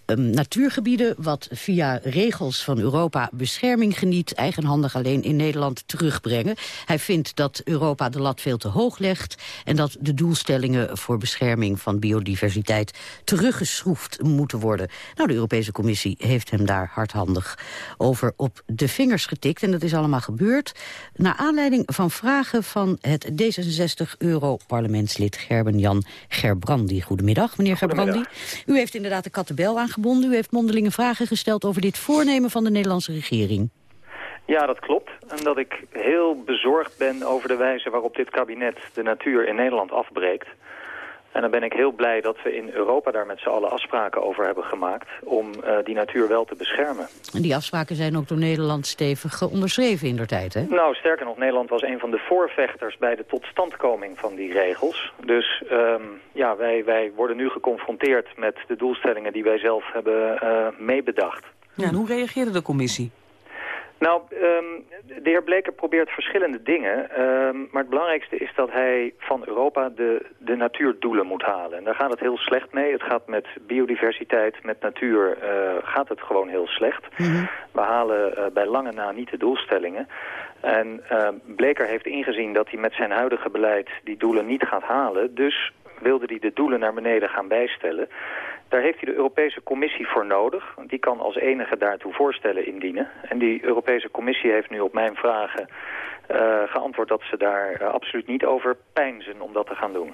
um, natuurgebieden wat via regels van Europa bescherming geniet... eigenhandig alleen in Nederland terugbrengen. Hij vindt dat Europa de lat veel te hoog legt... en dat de doelstellingen voor bescherming van biodiversiteit... teruggeschroefd moeten worden. Nou, de Europese Commissie heeft hem daar hardhandig over op de vingers getikt. En dat is allemaal gebeurd naar aanleiding van vragen van het D66-Euro-parlementslid Gerben-Jan Gerbrandi. Goedemiddag, meneer Gerbrandi. U heeft inderdaad de kattenbel aangeboden gebonden. U heeft mondelinge vragen gesteld over dit voornemen van de Nederlandse regering. Ja, dat klopt. En dat ik heel bezorgd ben over de wijze waarop dit kabinet de natuur in Nederland afbreekt. En dan ben ik heel blij dat we in Europa daar met z'n allen afspraken over hebben gemaakt... om uh, die natuur wel te beschermen. En die afspraken zijn ook door Nederland stevig onderschreven in der tijd, hè? Nou, sterker nog, Nederland was een van de voorvechters... bij de totstandkoming van die regels. Dus um, ja, wij, wij worden nu geconfronteerd met de doelstellingen... die wij zelf hebben uh, meebedacht. Ja, en hoe reageerde de commissie? Nou, um, de heer Bleker probeert verschillende dingen. Um, maar het belangrijkste is dat hij van Europa de, de natuurdoelen moet halen. En daar gaat het heel slecht mee. Het gaat met biodiversiteit, met natuur, uh, gaat het gewoon heel slecht. Mm -hmm. We halen uh, bij lange na niet de doelstellingen. En uh, Bleker heeft ingezien dat hij met zijn huidige beleid die doelen niet gaat halen. Dus wilde hij de doelen naar beneden gaan bijstellen. Daar heeft hij de Europese Commissie voor nodig. Want die kan als enige daartoe voorstellen indienen. En die Europese Commissie heeft nu op mijn vragen uh, geantwoord dat ze daar uh, absoluut niet over pijnzen om dat te gaan doen.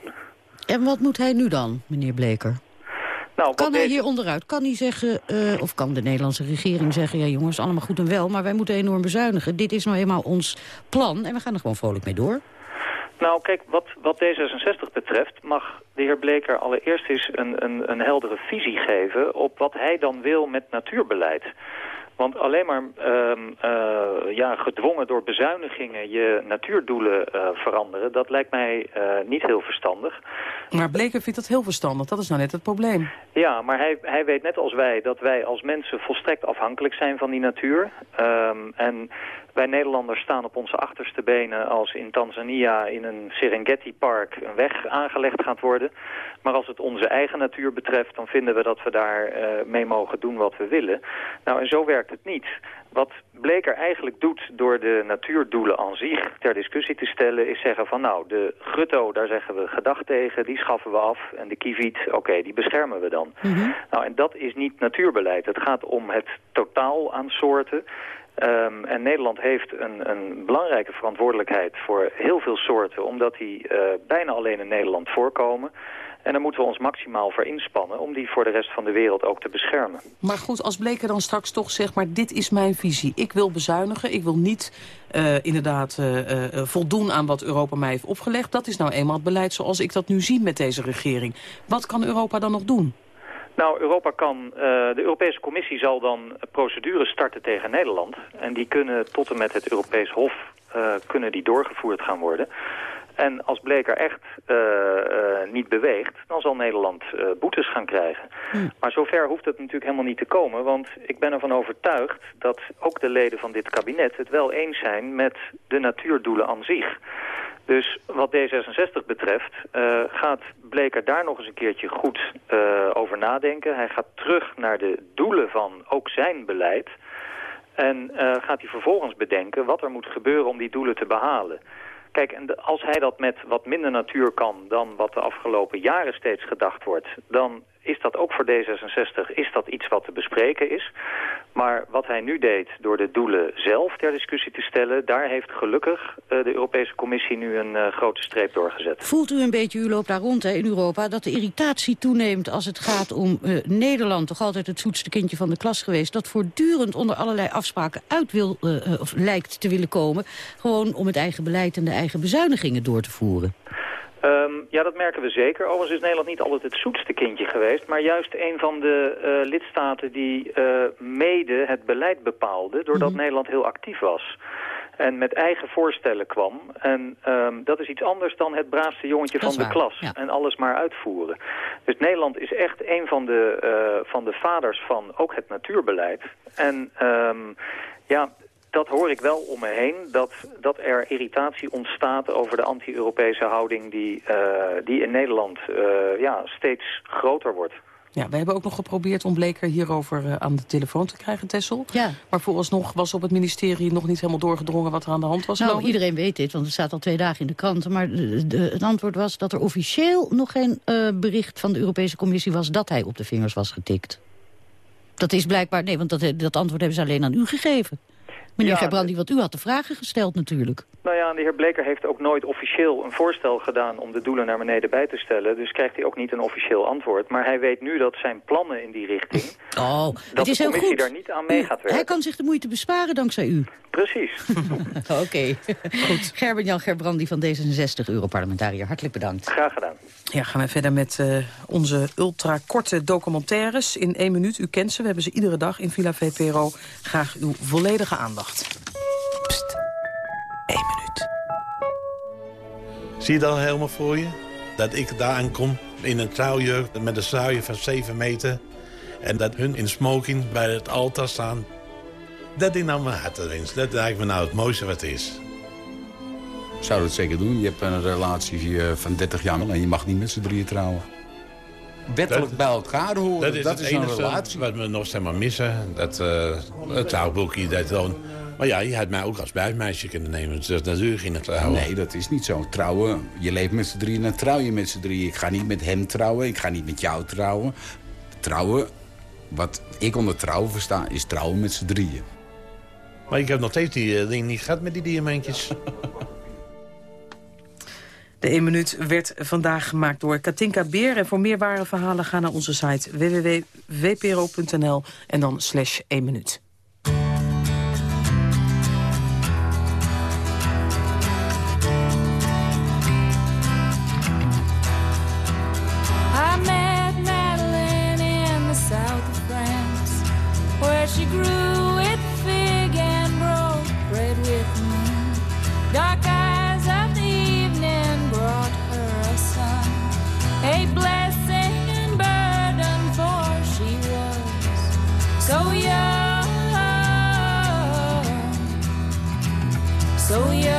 En wat moet hij nu dan, meneer Bleker? Nou, kan hij hier onderuit? Kan hij zeggen, uh, of kan de Nederlandse regering zeggen... ja jongens, allemaal goed en wel, maar wij moeten enorm bezuinigen. Dit is nou eenmaal ons plan en we gaan er gewoon vrolijk mee door. Nou, kijk, wat, wat D66 betreft mag de heer Bleker allereerst eens een, een, een heldere visie geven... op wat hij dan wil met natuurbeleid. Want alleen maar um, uh, ja, gedwongen door bezuinigingen je natuurdoelen uh, veranderen... dat lijkt mij uh, niet heel verstandig. Maar Bleker vindt dat heel verstandig, dat is nou net het probleem. Ja, maar hij, hij weet net als wij dat wij als mensen volstrekt afhankelijk zijn van die natuur. Um, en wij Nederlanders staan op onze achterste benen als in Tanzania in een Serengeti-park een weg aangelegd gaat worden. Maar als het onze eigen natuur betreft, dan vinden we dat we daar uh, mee mogen doen wat we willen. Nou, en zo werkt het niet. Wat Bleker eigenlijk doet door de natuurdoelen aan zich ter discussie te stellen... is zeggen van nou, de grutto, daar zeggen we gedag tegen, die schaffen we af. En de kieviet, oké, okay, die beschermen we dan. Mm -hmm. Nou, en dat is niet natuurbeleid. Het gaat om het totaal aan soorten... Um, en Nederland heeft een, een, belangrijke verantwoordelijkheid voor heel veel soorten... omdat die uh, bijna alleen in Nederland voorkomen. En daar moeten we ons maximaal voor inspannen... om die voor de rest van de wereld ook te beschermen. Maar goed, als Bleker dan straks toch zegt... maar dit is mijn visie. Ik wil bezuinigen. Ik wil niet uh, inderdaad uh, voldoen aan wat Europa mij heeft opgelegd. Dat is nou eenmaal het beleid zoals ik dat nu zie met deze regering. Wat kan Europa dan nog doen? Nou, Europa kan, eh, de Europese Commissie zal dan procedures starten tegen Nederland. En die kunnen tot en met het Europees Hof eh, kunnen die doorgevoerd gaan worden. En als Bleker echt uh, uh, niet beweegt, dan zal Nederland uh, boetes gaan krijgen. Hmm. Maar zover hoeft het natuurlijk helemaal niet te komen. Want ik ben ervan overtuigd dat ook de leden van dit kabinet het wel eens zijn met de natuurdoelen aan zich. Dus wat D66 betreft gaat Bleker daar nog eens een keertje goed over nadenken. Hij gaat terug naar de doelen van ook zijn beleid. En gaat hij vervolgens bedenken wat er moet gebeuren om die doelen te behalen. Kijk, en als hij dat met wat minder natuur kan dan wat de afgelopen jaren steeds gedacht wordt... dan is dat ook voor D66 is dat iets wat te bespreken is. Maar wat hij nu deed door de doelen zelf ter discussie te stellen... daar heeft gelukkig uh, de Europese Commissie nu een uh, grote streep doorgezet. Voelt u een beetje, u loopt daar rond hè, in Europa... dat de irritatie toeneemt als het gaat om uh, Nederland... toch altijd het zoetste kindje van de klas geweest... dat voortdurend onder allerlei afspraken uit wil, of lijkt te willen komen... gewoon om het eigen beleid en de eigen bezuinigingen door te voeren? Um, ja, dat merken we zeker. Overigens is Nederland niet altijd het zoetste kindje geweest... maar juist een van de uh, lidstaten die uh, mede het beleid bepaalde... doordat mm -hmm. Nederland heel actief was en met eigen voorstellen kwam. En um, dat is iets anders dan het braafste jongetje van de klas. ja. En alles maar uitvoeren. Dus Nederland is echt een van de, uh, van de vaders van ook het natuurbeleid. En um, ja, dat hoor ik wel om me heen, dat, dat er irritatie ontstaat over de anti-Europese houding die, uh, die in Nederland uh, ja, steeds groter wordt. Ja, we hebben ook nog geprobeerd om Bleker hierover uh, aan de telefoon te krijgen, Tessel. Ja. Maar vooralsnog was op het ministerie nog niet helemaal doorgedrongen wat er aan de hand was. Nou, iedereen weet dit, want het staat al twee dagen in de kranten. Maar de, de, het antwoord was dat er officieel nog geen uh, bericht van de Europese Commissie was dat hij op de vingers was getikt. Dat is blijkbaar, nee, want dat, dat antwoord hebben ze alleen aan u gegeven. Meneer ja, Gebrandi, want u had de vragen gesteld natuurlijk. Nou ja, de heer Bleker heeft ook nooit officieel een voorstel gedaan om de doelen naar beneden bij te stellen. Dus krijgt hij ook niet een officieel antwoord. Maar hij weet nu dat zijn plannen in die richting, oh, dat het is de heel commissie goed. daar niet aan mee gaat werken. Hij kan zich de moeite besparen dankzij u. Precies. Oké. Okay. Goed. Gerben-Jan Gerbrandi van D66, Europarlementariër. Hartelijk bedankt. Graag gedaan. Ja, gaan we verder met uh, onze ultra-korte documentaires in één minuut. U kent ze, we hebben ze iedere dag in Villa VPRO. Graag uw volledige aandacht. Pst, één minuut. Zie je dan helemaal voor je? Dat ik daar aankom in een trouwjurk met een sluier van 7 meter... en dat hun in smoking bij het altaar staan. Dat ik nou mijn hart erin. Dat lijkt me nou het mooiste wat is. Ik zou dat zeker doen. Je hebt een relatie van 30 jaar en je mag niet met z'n drieën trouwen. Wettelijk Dat- bij elkaar horen, Dat is, dat het is een relatie. wat we nog zeg maar missen. Dat uh, het trouwboekje, dat dan... Maar ja, je had mij ook als buitenmeisje kunnen nemen. Dus dat is natuurlijk geen trouwen. Nee, dat is niet zo. Trouwen, je leeft met z'n drieën, dan trouw je met z'n drieën. Ik ga niet met hem trouwen, ik ga niet met jou trouwen. Trouwen, wat ik onder trouwen versta, is trouwen met z'n drieën. Maar ik heb nog steeds die eh, ding niet gehad met die diamantjes. De 1 minuut werd vandaag gemaakt door Katinka Beer. En voor meer ware verhalen ga naar onze site www.wpro.nl en dan slash 1 minuut. So young, so young.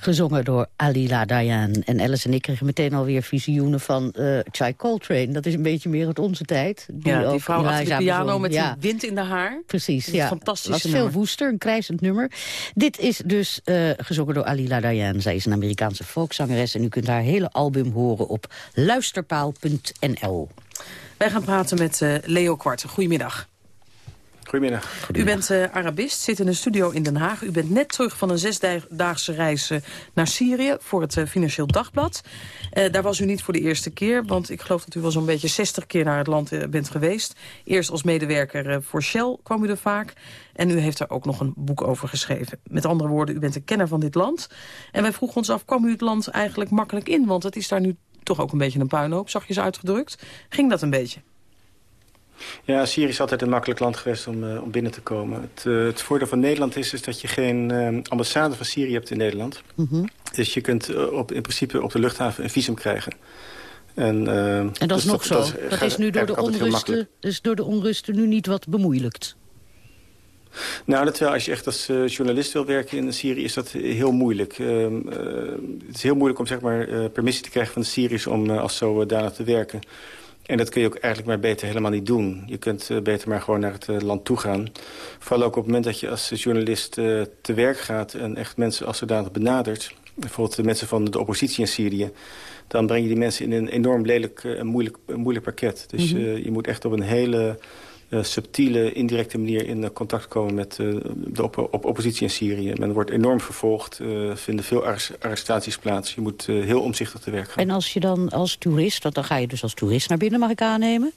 Gezongen door Alila Dayan. En Alice en ik kregen meteen alweer visioenen van eh Chai Coltrane. Dat is een beetje meer uit onze tijd. Ja, die vrouw achter de piano met Ja. die wind in de haar. Precies, Dat is ja. fantastisch was veel nummer. woester, een krijzend nummer. Dit is dus eh, gezongen door Alila Dayan. Zij is een Amerikaanse folkzangeres en u kunt haar hele album horen op luisterpaal.nl. Wij gaan praten met eh, Leo Kwarten. Goedemiddag. Goedemiddag. U bent eh, Arabist, zit in een studio in Den Haag. U bent net terug van een zesdaagse reis eh, naar Syrië voor het eh, Financieel Dagblad. Daar was u niet voor de eerste keer, want ik geloof dat u wel zo'n beetje 60 keer naar het land bent geweest. Eerst als medewerker voor Shell kwam u er vaak. En u heeft er ook nog een boek over geschreven. Met andere woorden, u bent een kenner van dit land. En wij vroegen ons af, kwam u het land eigenlijk makkelijk in? Want het is daar nu toch ook een beetje een puinhoop, zag je uitgedrukt. Ging dat een beetje? Ja, Syrië is altijd een makkelijk land geweest om, eh, om binnen te komen. Het, eh, het voordeel van Nederland is, is dat je geen eh, ambassade van Syrië hebt in Nederland. Dus je kunt op, in principe op de luchthaven een visum krijgen. En, En dat dus is nog zo. Dat, is nu door de, onrusten, is door de nu niet wat bemoeilijkt. Nou, dat wel, als je echt als journalist wil werken in Syrië is dat heel moeilijk. Ehm, eh, het is heel moeilijk om zeg maar, permissie te krijgen van de Syriërs om als zodanig te werken. En dat kun je ook eigenlijk maar beter helemaal niet doen. Je kunt eh, beter maar gewoon naar het eh, land toe gaan. Vooral ook op het moment dat je als journalist eh, te werk gaat... en echt mensen als zodanig benadert. Bijvoorbeeld de mensen van de oppositie in Syrië. Dan breng je die mensen in een enorm lelijk en moeilijk, een moeilijk pakket. Dus Mhm. je moet echt op een hele subtiele, indirecte manier in eh, contact komen met eh, de op, op oppositie in Syrië. Men wordt enorm vervolgd, eh vinden veel arres- arrestaties plaats. Je moet eh, heel omzichtig te werk gaan. En als je dan als toerist, want dan ga je dus als toerist naar binnen, mag ik aannemen?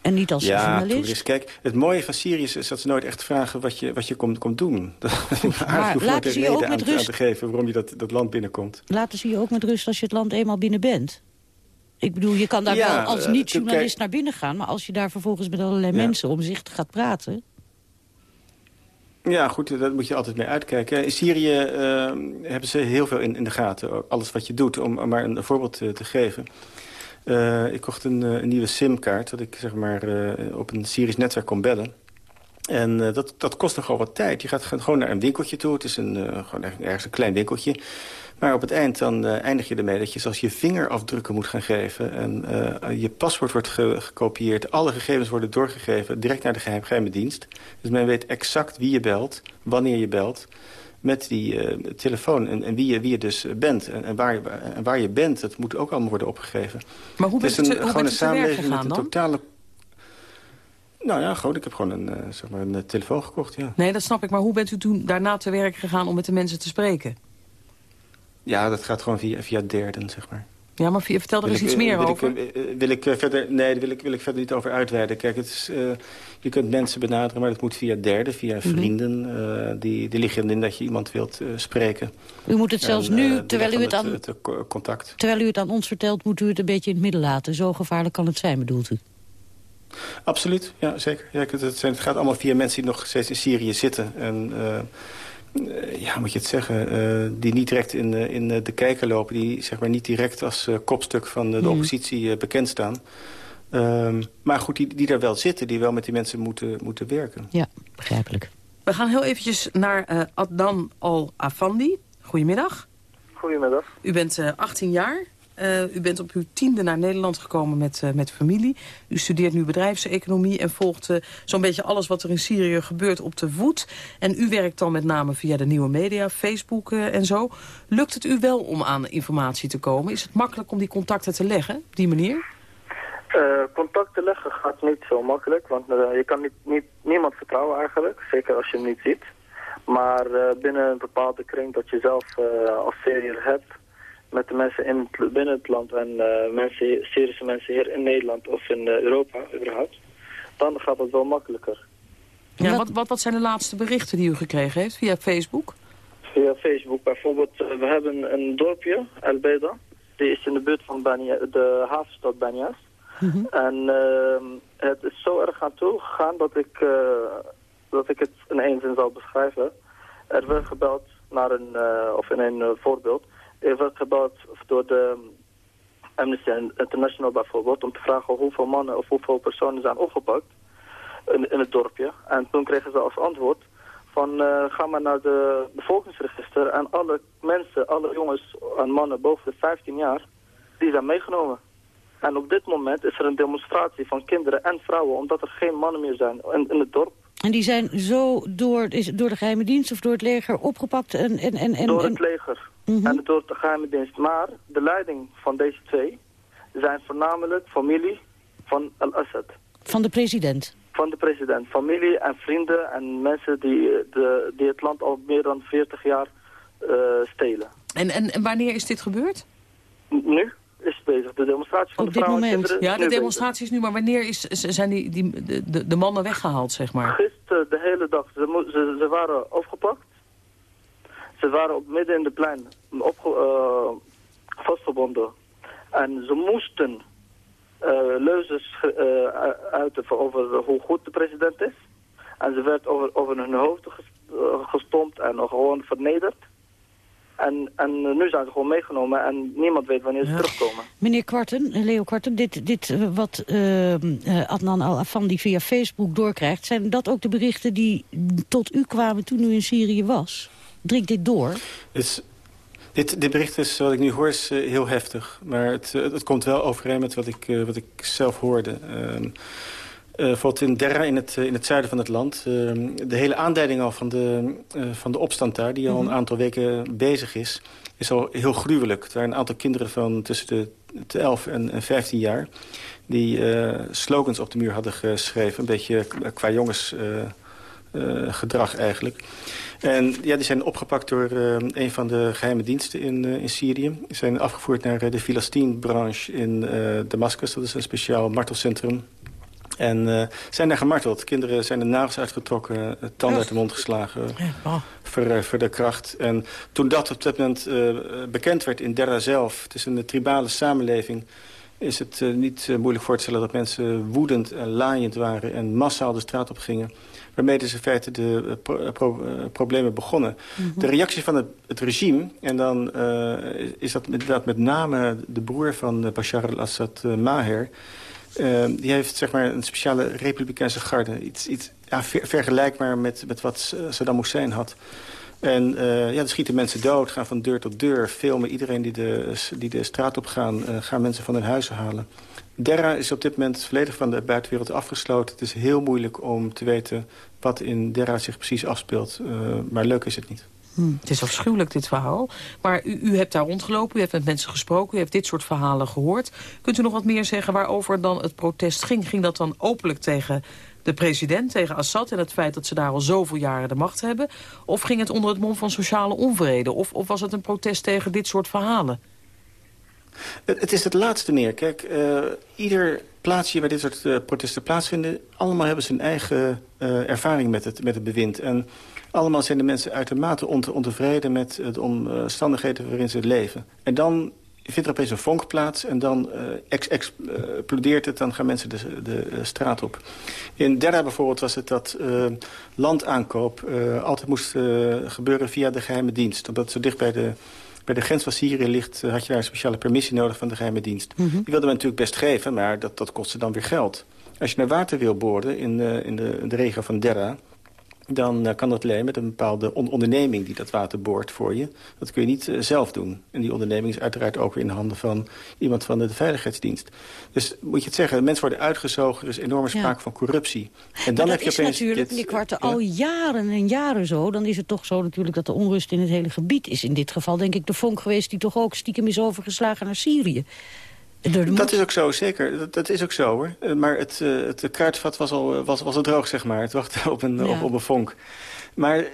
En niet als ja, journalist? toerist. Kijk, het mooie van Syrië is, dat ze nooit echt vragen wat je, wat je komt, komt doen. Dat aardige laten ze je ook aan, met te- aan rust- te geven waarom je dat, dat land binnenkomt. Laten ze je ook met rust als je het land eenmaal binnen bent? Ik bedoel, je kan daar Ja, wel als eh, niet-journalist naar binnen gaan... maar als je daar vervolgens met allerlei Ja. mensen omzichtig gaat praten... Ja, goed, daar moet je altijd mee uitkijken. In Syrië eh, hebben ze heel veel in, in de gaten. Alles wat je doet, om, om maar een voorbeeld te, te geven. Eh, ik kocht een, eh, een nieuwe simkaart, dat ik zeg maar, eh, op een Syrisch netwerk kon bellen. En eh, dat, dat kost nogal wat tijd. Je gaat gewoon naar een winkeltje toe. Het is een, eh, gewoon ergens een klein winkeltje. Maar op het eind dan eh, eindig je ermee dat je zelfs je vingerafdrukken moet gaan geven. En eh, je paswoord wordt ge- gekopieerd. Alle gegevens worden doorgegeven direct naar de geheim, geheime dienst. Dus men weet exact wie je belt, wanneer je belt met die eh, telefoon en, en wie, je, wie je dus bent. En, en, waar, je- en waar je bent, dat moet ook allemaal worden opgegeven. Maar hoe Het bent is u te- gewoon een samenleving met een dan? totale... Nou ja, gewoon, ik heb gewoon een, zeg maar een telefoon gekocht, ja. Nee, dat snap ik. Maar hoe bent u toen daarna te werk gegaan om met de mensen te spreken? Ja, dat gaat gewoon via, via derden, zeg maar. Ja, maar vertel er eens iets ik, eh, meer wil over. Ik, eh, eh, wil ik eh, verder, nee, daar wil ik, wil ik verder niet over uitweiden. Kijk, het is, eh, je kunt mensen benaderen, maar dat moet via derden, via Mhm. vrienden. eh, die, die liggen in dat je iemand wilt eh, spreken. U moet het zelfs En, nu, eh, terwijl u het aan- het, het, eh, contact. Terwijl u het aan ons vertelt, moet u het een beetje in het midden laten. Zo gevaarlijk kan het zijn, bedoelt u? Absoluut, ja, zeker. Ja, het, het, zijn, het gaat allemaal via mensen die nog steeds in Syrië zitten. En eh, eh, ja, moet je het zeggen, eh, die niet direct in, eh, in de kijker lopen... die zeg maar niet direct als eh, kopstuk van de, de Mhm. oppositie eh, bekend staan. Ehm, maar goed, die, die daar wel zitten, die wel met die mensen moeten, moeten werken. Ja, begrijpelijk. We gaan heel eventjes naar eh, Adnan Al-Afandi. Goedemiddag. Goedemiddag. U bent eh, 18 jaar. Eh, u bent op uw tiende naar Nederland gekomen met, eh, met familie. U studeert nu bedrijfseconomie en volgt eh, zo'n beetje alles wat er in Syrië gebeurt op de voet. En u werkt dan met name via de nieuwe media, Facebook en zo. Lukt het u wel om aan informatie te komen? Is het makkelijk om die contacten te leggen op die manier? Contacten leggen gaat niet zo makkelijk, want je kan niet, niet, niemand vertrouwen eigenlijk, zeker als je hem niet ziet. Maar binnen een bepaalde kring dat je zelf als Syriër hebt, met de mensen in het, binnen het land en eh, mensen, Syrische mensen hier in Nederland of in eh, Europa überhaupt, dan gaat het wel makkelijker. Ja, wat, wat, wat zijn de laatste berichten die u gekregen heeft via Facebook? Via Facebook bijvoorbeeld, eh, we hebben een dorpje, El Beda, die is in de buurt van Bania, de havenstad Banias. En ehm, het is zo erg aan toe gegaan dat ik, eh, dat ik het in één zin zal beschrijven. Er werd gebeld naar een, eh, of in een voorbeeld, werd gebeld door de Amnesty International bijvoorbeeld om te vragen hoeveel mannen of hoeveel personen zijn opgepakt in, in het dorpje. En toen kregen ze als antwoord van eh, ga maar naar de bevolkingsregister en alle mensen, alle jongens en mannen boven de 15 jaar, die zijn meegenomen. En op dit moment is er een demonstratie van kinderen en vrouwen omdat er geen mannen meer zijn in, in het dorp. En die zijn zo door, is door de geheime dienst of door het leger opgepakt? En, en, en, en, door het leger Mhm. en door de geheime dienst. Maar de leiding van deze twee zijn voornamelijk familie van Al-Assad. Van de president? Van de president. Familie en vrienden en mensen die, eh, de, die het land al meer dan 40 jaar eh, stelen. En, en, en wanneer is dit gebeurd? Nu is het bezig. De demonstratie van de vrouwen en kinderen is Ja, de bezig. demonstratie is nu, maar wanneer is, zijn die, die, de, de, de mannen weggehaald, zeg maar? Gisteren de hele dag. Ze, mo- ze, ze waren opgepakt. Ze waren op midden in de plein opge, eh, vastgebonden. En ze moesten eh leuzes eh, uiten over hoe goed de president is. En ze werd over, over hun hoofd ges- gestompt en gewoon vernederd. En, en nu zijn ze gewoon meegenomen en niemand weet wanneer ze terugkomen. Meneer Kwarten, Leo Kwarten, dit, dit wat eh, eh, Adnan Al-Afandi via Facebook doorkrijgt... zijn dat ook de berichten die tot u kwamen toen u in Syrië was? Dringt dit door? Dit, dit bericht is, wat ik nu hoor, is eh, heel heftig. Maar het, eh, het komt wel overeen met wat ik, eh, wat ik zelf hoorde. Ehm, eh, bijvoorbeeld in Derra, in het, in het zuiden van het land. ehm, de hele aanleiding al van de, van de opstand daar, die al een aantal weken bezig is... is al heel gruwelijk. Er waren een aantal kinderen van tussen de, de 11 en, en 15 jaar... die slogans op de muur hadden geschreven. Een beetje qua jongens... eh, gedrag eigenlijk. En ja, die zijn opgepakt door eh, een van de geheime diensten in, eh, in Syrië. Die zijn afgevoerd naar de Filastin-branche in eh Damascus. Dat is een speciaal martelcentrum. En zijn daar gemarteld. Kinderen zijn de nagels uitgetrokken, tanden uit de mond geslagen. Voor, voor de kracht. En toen dat op dat moment bekend werd in Derra zelf... het is een tribale samenleving... is het niet moeilijk voor te stellen dat mensen woedend en laaiend waren... en massaal de straat op gingen. Waarmee dus in feite de eh, pro- eh, pro- eh, problemen begonnen. Mhm. De reactie van het, het regime... en dan is dat inderdaad met name de broer van Bashar al-Assad, Maher... Die heeft zeg maar, een speciale republikeinse garde. Iets, iets ja, ver- vergelijkbaar met, met wat Saddam Hussein had. En ja, dan schieten mensen dood, gaan van deur tot deur... filmen iedereen die de, die de straat op gaan, gaan mensen van hun huizen halen. Derra is op dit moment volledig van de buitenwereld afgesloten. Het is heel moeilijk om te weten wat in Derra zich precies afspeelt. Eh, maar leuk is het niet. Hm, het is afschuwelijk, dit verhaal. Maar u, u hebt daar rondgelopen, u heeft met mensen gesproken... u heeft dit soort verhalen gehoord. Kunt u nog wat meer zeggen waarover dan het protest ging? Ging dat dan openlijk tegen de president, tegen Assad... en het feit dat ze daar al zoveel jaren de macht hebben? Of ging het onder het mom van sociale onvrede? Of, of was het een protest tegen dit soort verhalen? Het, het is het laatste meer. Kijk, eh, ieder plaatsje waar dit soort eh, protesten plaatsvinden... allemaal hebben ze hun eigen eh, ervaring met het, met het bewind. En allemaal zijn de mensen uitermate onte- ontevreden... met de omstandigheden waarin ze leven. En dan vindt er opeens een vonk plaats en dan ex explodeert het, dan gaan mensen de, de straat op. In Derda bijvoorbeeld was het dat uh, landaankoop altijd moest gebeuren via de geheime dienst. Omdat zo dicht bij de, bij de grens van Syrië ligt, had je daar een speciale permissie nodig van de geheime dienst. Die wilde men natuurlijk best geven, maar dat, dat kostte dan weer geld. Als je naar water wil boren in, in, de, in de regio van Derra dan uh, kan dat alleen met een bepaalde on onderneming die dat water boort voor je. Dat kun je niet uh, zelf doen. En die onderneming is uiteraard ook weer in de handen van iemand van de, de veiligheidsdienst. Dus moet je het zeggen, mensen worden uitgezogen, er is enorme sprake ja. van corruptie. En dan heb je is opeens natuurlijk, dit, Kwarten, ja. al jaren en jaren zo. Dan is het toch zo natuurlijk dat de onrust in het hele gebied is. In dit geval denk ik de vonk geweest die toch ook stiekem is overgeslagen naar Syrië. Dat is ook zo, zeker. Dat, dat is ook zo, hoor. Uh, maar het, uh, het kruidvat was al, was, was al droog, zeg maar. Het wachtte op een, ja. op, op, een vonk. Maar uh,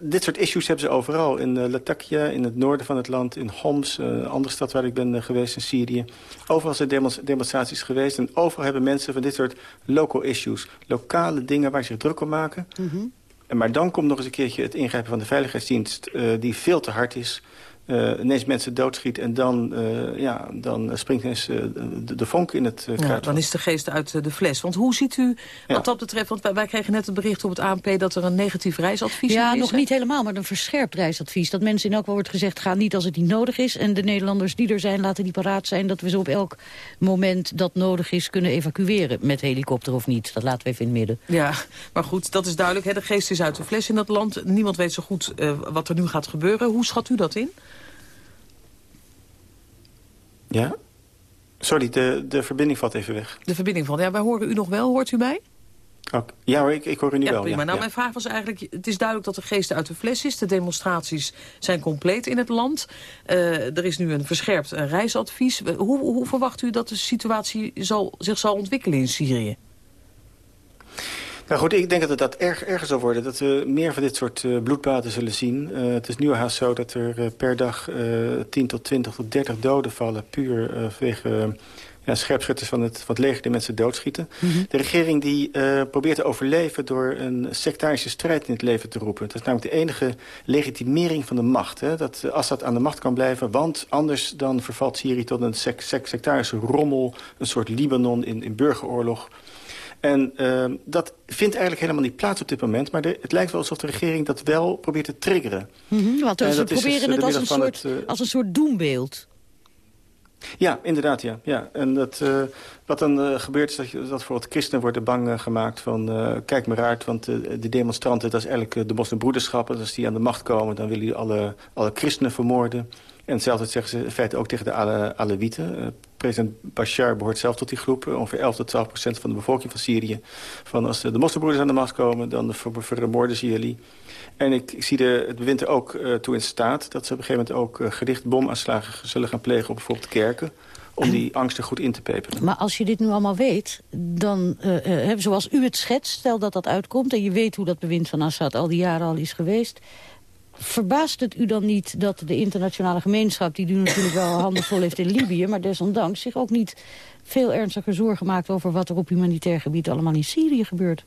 dit soort issues hebben ze overal. In Latakia, in het noorden van het land, in Homs, een andere stad waar ik ben geweest in Syrië. Overal zijn demonstraties geweest. En overal hebben mensen van dit soort local issues. Lokale dingen waar ze zich druk om maken. Mm -hmm. Maar dan komt nog eens een keertje het ingrijpen van de veiligheidsdienst... die veel te hard is uh, ineens mensen doodschiet... en dan, uh, ja, dan springt ineens uh, de, de, vonk in het uh, ja, Dan is de geest uit de fles. Want hoe ziet u wat ja. dat betreft... want wij, wij, kregen net het bericht op het ANP dat er een negatief reisadvies ja, is. Ja, nog niet helemaal, maar een verscherpt reisadvies. Dat mensen in elk geval wordt gezegd, ga niet als het niet nodig is. En de Nederlanders die er zijn, laten die paraat zijn... dat we ze op elk moment dat nodig is kunnen evacueren. Met helikopter of niet, dat laten we even in het midden. Ja, maar goed, dat is duidelijk. Hè? De geest is uit de fles in dat land. Niemand weet zo goed wat er nu gaat gebeuren. Hoe schat u dat in? Ja? Sorry, de, de verbinding valt even weg. De verbinding valt. Ja, wij horen u nog wel. Hoort u mij? Okay. Ja hoor, ik, ik hoor u nu ja, wel. Prima. Ja, nou, ja. mijn vraag was eigenlijk... Het is duidelijk dat de geesten uit de fles is. De demonstraties zijn compleet in het land. Uh, er is nu een verscherpt reisadvies. Hoe, hoe verwacht u dat de situatie zal, zich zal ontwikkelen in Syrië? Nou goed, ik denk dat het dat erg, erger zal worden. Dat we meer van dit soort uh, bloedbaden zullen zien. Uh, het is nu haast zo dat er uh, per dag 10 tot 20 tot 30 doden vallen... puur vanwege ja, scherpschutters van het, van het leger die mensen doodschieten. Mm -hmm. De regering die probeert te overleven door een sectarische strijd in het leven te roepen. Dat is namelijk de enige legitimering van de macht. Hè? Dat Assad aan de macht kan blijven, want anders dan vervalt Syrië tot een sec sectarische rommel... een soort Libanon in, in burgeroorlog... En uh, dat vindt eigenlijk helemaal niet plaats op dit moment. Maar de, het lijkt wel alsof de regering dat wel probeert te triggeren. Mm -hmm, want ze proberen dus, het als een, soort, het, uh, als een soort doembeeld. Ja, inderdaad, ja. ja. En dat, uh, wat dan uh, gebeurt is dat, je, dat bijvoorbeeld christenen worden bang gemaakt van... kijk maar uit, want de demonstranten, dat is eigenlijk de moslimbroederschap. En als die aan de macht komen, dan willen die alle, alle christenen vermoorden. En hetzelfde zeggen ze in feite ook tegen de Ale Alewieten. president Bashar behoort zelf tot die groep. ongeveer 11 tot 12 procent van de bevolking van Syrië. Van als de moslimbroeders aan de macht komen, dan vermoorden ze jullie. En ik, zie de, het bewind er ook uh, toe in staat... dat ze op een gegeven moment ook uh, gericht bomaanslagen zullen gaan plegen... op bijvoorbeeld kerken, om die angsten goed in te peperen. Maar als je dit nu allemaal weet, dan, uh, zoals u het schetst... stel dat dat uitkomt en je weet hoe dat bewind van Assad al die jaren al is geweest... Verbaast het u dan niet dat de internationale gemeenschap... die nu natuurlijk wel handenvol heeft in Libië... maar desondanks zich ook niet veel ernstiger zorgen maakt... over wat er op humanitair gebied allemaal in Syrië gebeurt?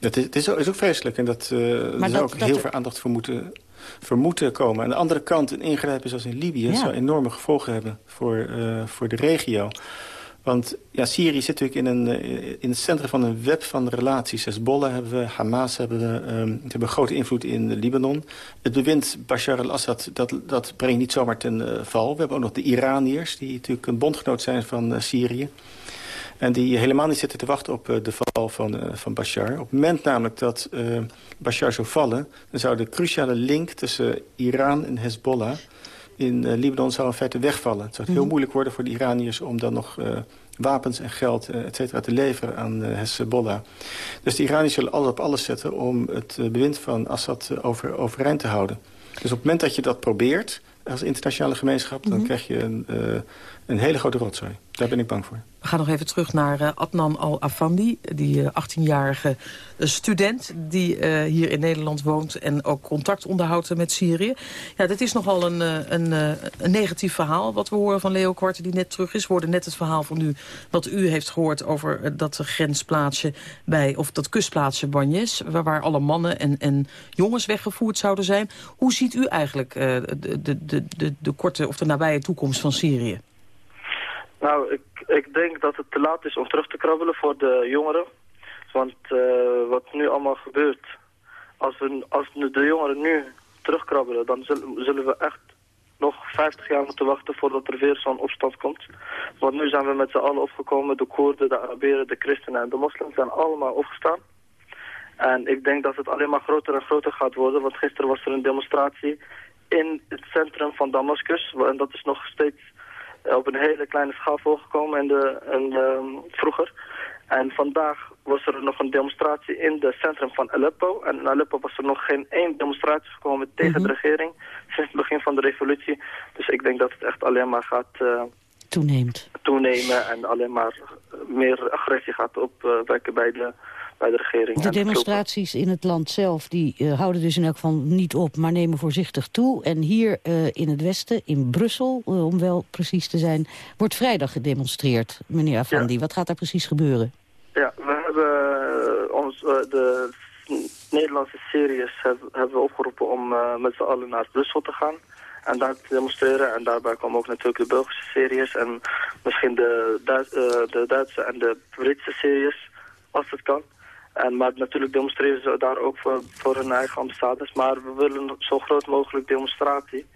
Het is, het is, ook, is ook vreselijk en dat, uh, er zou ook heel er... veel aandacht voor moeten, voor moeten komen. Aan de andere kant, een ingrijpen zoals in Libië... Ja. zou enorme gevolgen hebben voor, uh, voor de regio. Want ja, Syrië zit natuurlijk in, een, in het centrum van een web van relaties. Hezbollah hebben we, Hamas hebben we, um, hebben grote invloed in Libanon. Het bewind Bashar al-Assad, dat, dat brengt niet zomaar ten uh, val. We hebben ook nog de Iraniërs, die natuurlijk een bondgenoot zijn van uh, Syrië. En die helemaal niet zitten te wachten op de val van, van Bashar. Op het moment namelijk dat Bashar zou vallen... dan zou de cruciale link tussen Iran en Hezbollah in uh, Libanon zou in feite wegvallen. Het zou heel moeilijk worden voor de Iraniërs om dan nog uh, wapens en geld uh, et cetera, te leveren aan Hezbollah. Dus de Iraniërs zullen alles op alles zetten om het bewind van Assad over, overeind te houden. Dus op het moment dat je dat probeert als internationale gemeenschap... dan mm -hmm. krijg je een, een hele grote rotzooi. Daar ben ik bang voor. We gaan nog even terug naar uh, Adnan Al-Afandi, die uh, 18-jarige student die uh, hier in Nederland woont en ook contact onderhoudt met Syrië. Ja, dit is nogal een, een, een, negatief verhaal wat we horen van Leo Korte die net terug is. We hoorden net het verhaal van u wat u heeft gehoord over dat grensplaatsje bij, of dat kustplaatsje Banjes, waar, waar alle mannen en, en jongens weggevoerd zouden zijn. Hoe ziet u eigenlijk de, de, de, de korte of de nabije toekomst van Syrië? Nou, ik, ik denk dat het te laat is om terug te krabbelen voor de jongeren. Want uh, wat nu allemaal gebeurt, als, we, als de jongeren nu terugkrabbelen, dan zullen, zullen we echt nog 50 jaar moeten wachten voordat er weer zo'n opstand komt. Want nu zijn we met z'n allen opgekomen, de Koerden, de Arabieren, de christenen en de moslims zijn allemaal opgestaan. En ik denk dat het alleen maar groter en groter gaat worden, want gisteren was er een demonstratie in het centrum van Damascus. En dat is nog steeds eh, op een hele kleine schaal voorgekomen en de, en, um, vroeger. En vandaag was er nog een demonstratie in het centrum van Aleppo. En in Aleppo was er nog geen één demonstratie gekomen tegen de regering sinds het begin van de revolutie. Dus ik denk dat het echt alleen maar gaat uh, Toeneemt. toenemen en alleen maar meer agressie gaat opwekken bij de bij de regering. De demonstraties in het land zelf die uh, houden dus in elk geval niet op, maar nemen voorzichtig toe. En hier uh, in het westen, in Brussel, uh, om wel precies te zijn, wordt vrijdag gedemonstreerd. Meneer Afandi, ja. wat gaat daar precies gebeuren? Ja, we hebben ons, de Nederlandse series hebben, hebben we opgeroepen om met z'n allen naar Brussel te gaan en daar te demonstreren. En daarbij komen ook natuurlijk de Belgische series en misschien de, Duits, uh, de Duitse en de Britse series, als het kan. En, maar natuurlijk demonstreren ze daar ook voor, voor hun eigen ambassades. Maar we willen zo groot mogelijk demonstratie.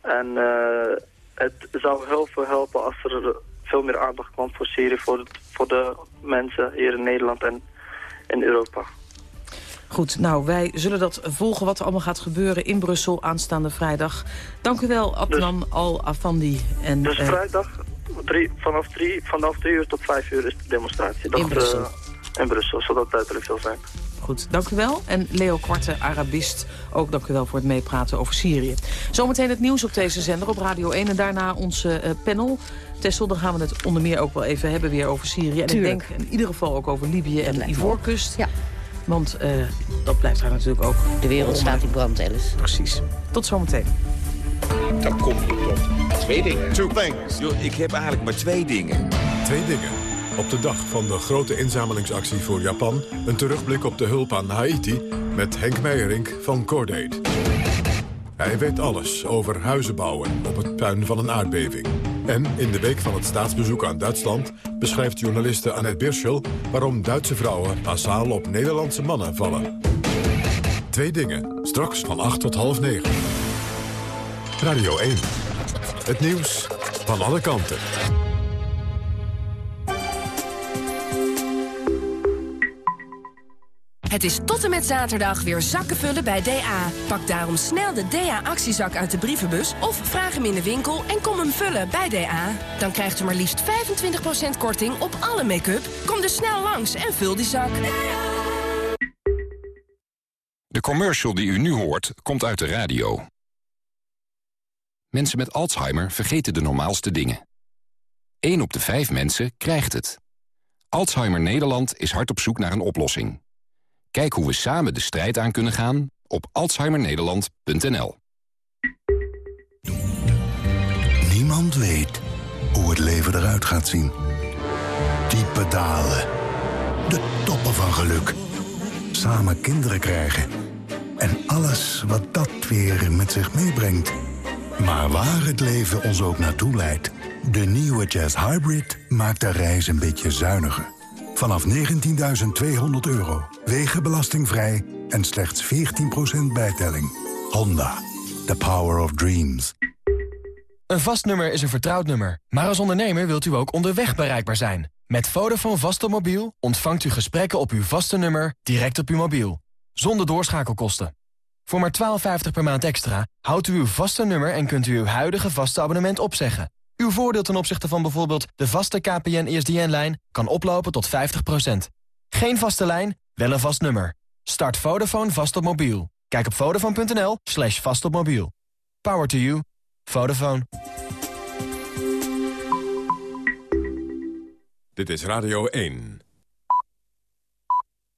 En uh, het zou heel veel helpen als er veel meer aandacht kwam voor Syrië, voor, voor de mensen hier in Nederland en in Europa. Goed, nou, wij zullen dat volgen wat er allemaal gaat gebeuren in Brussel aanstaande vrijdag. Dank u wel, Adnan dus, Al-Afandi. En, dus uh, vrijdag drie, vanaf, drie, vanaf drie uur tot vijf uur is de demonstratie. in Brussel. Uh, in Brussel, zodat het duidelijk zal zijn. Goed, dank u wel. En Leo Kwarte, Arabist, ook dank u wel voor het meepraten over Syrië. Zometeen het nieuws op deze zender op Radio 1 en daarna onze uh, panel. Tessel, dan gaan we het onder meer ook wel even hebben weer over Syrië. En Tuurlijk. ik denk in ieder geval ook over Libië en de Ivoorkust. Ja. Want uh, dat blijft daar natuurlijk ook. De wereld staat in brand, Alice. Precies. Tot zometeen. Dan kom je tot twee dingen. Two things. Yo, ik heb eigenlijk maar twee dingen. Twee dingen. Op de dag van de grote inzamelingsactie voor Japan... een terugblik op de hulp aan Haiti met Henk Meijerink van Cordate. Hij weet alles over huizen bouwen op het puin van een aardbeving. En in de week van het staatsbezoek aan Duitsland... beschrijft journaliste Annette Birschel... waarom Duitse vrouwen massaal op Nederlandse mannen vallen. Twee dingen, straks van 8 tot half 9. Radio 1. Het nieuws van alle kanten. Het is tot en met zaterdag weer zakken vullen bij DA. Pak daarom snel de DA-actiezak uit de brievenbus... of vraag hem in de winkel en kom hem vullen bij DA. Dan krijgt u maar liefst 25% korting op alle make-up. Kom dus snel langs en vul die zak. De commercial die u nu hoort, komt uit de radio. Mensen met Alzheimer vergeten de normaalste dingen. 1 op de 5 mensen krijgt het. Alzheimer Nederland is hard op zoek naar een oplossing. Kijk hoe we samen de strijd aan kunnen gaan op alzheimernederland.nl. Niemand weet hoe het leven eruit gaat zien. Diepe dalen. De toppen van geluk. Samen kinderen krijgen. En alles wat dat weer met zich meebrengt. Maar waar het leven ons ook naartoe leidt... de nieuwe Jazz Hybrid maakt de reis een beetje zuiniger. Vanaf 19.200 euro. Wegenbelastingvrij en slechts 14% bijtelling. Honda. The power of dreams. Een vast nummer is een vertrouwd nummer. Maar als ondernemer wilt u ook onderweg bereikbaar zijn. Met Vodafone vaste mobiel ontvangt u gesprekken op uw vaste nummer direct op uw mobiel. Zonder doorschakelkosten. Voor maar 12,50 per maand extra houdt u uw vaste nummer... en kunt u uw huidige vaste abonnement opzeggen. Uw voordeel ten opzichte van bijvoorbeeld de vaste KPN-ESDN-lijn... kan oplopen tot 50%. Geen vaste lijn, wel een vast nummer. Start Vodafone vast op mobiel. Kijk op vodafone.nl slash vast op mobiel. Power to you. Vodafone. Dit is Radio 1.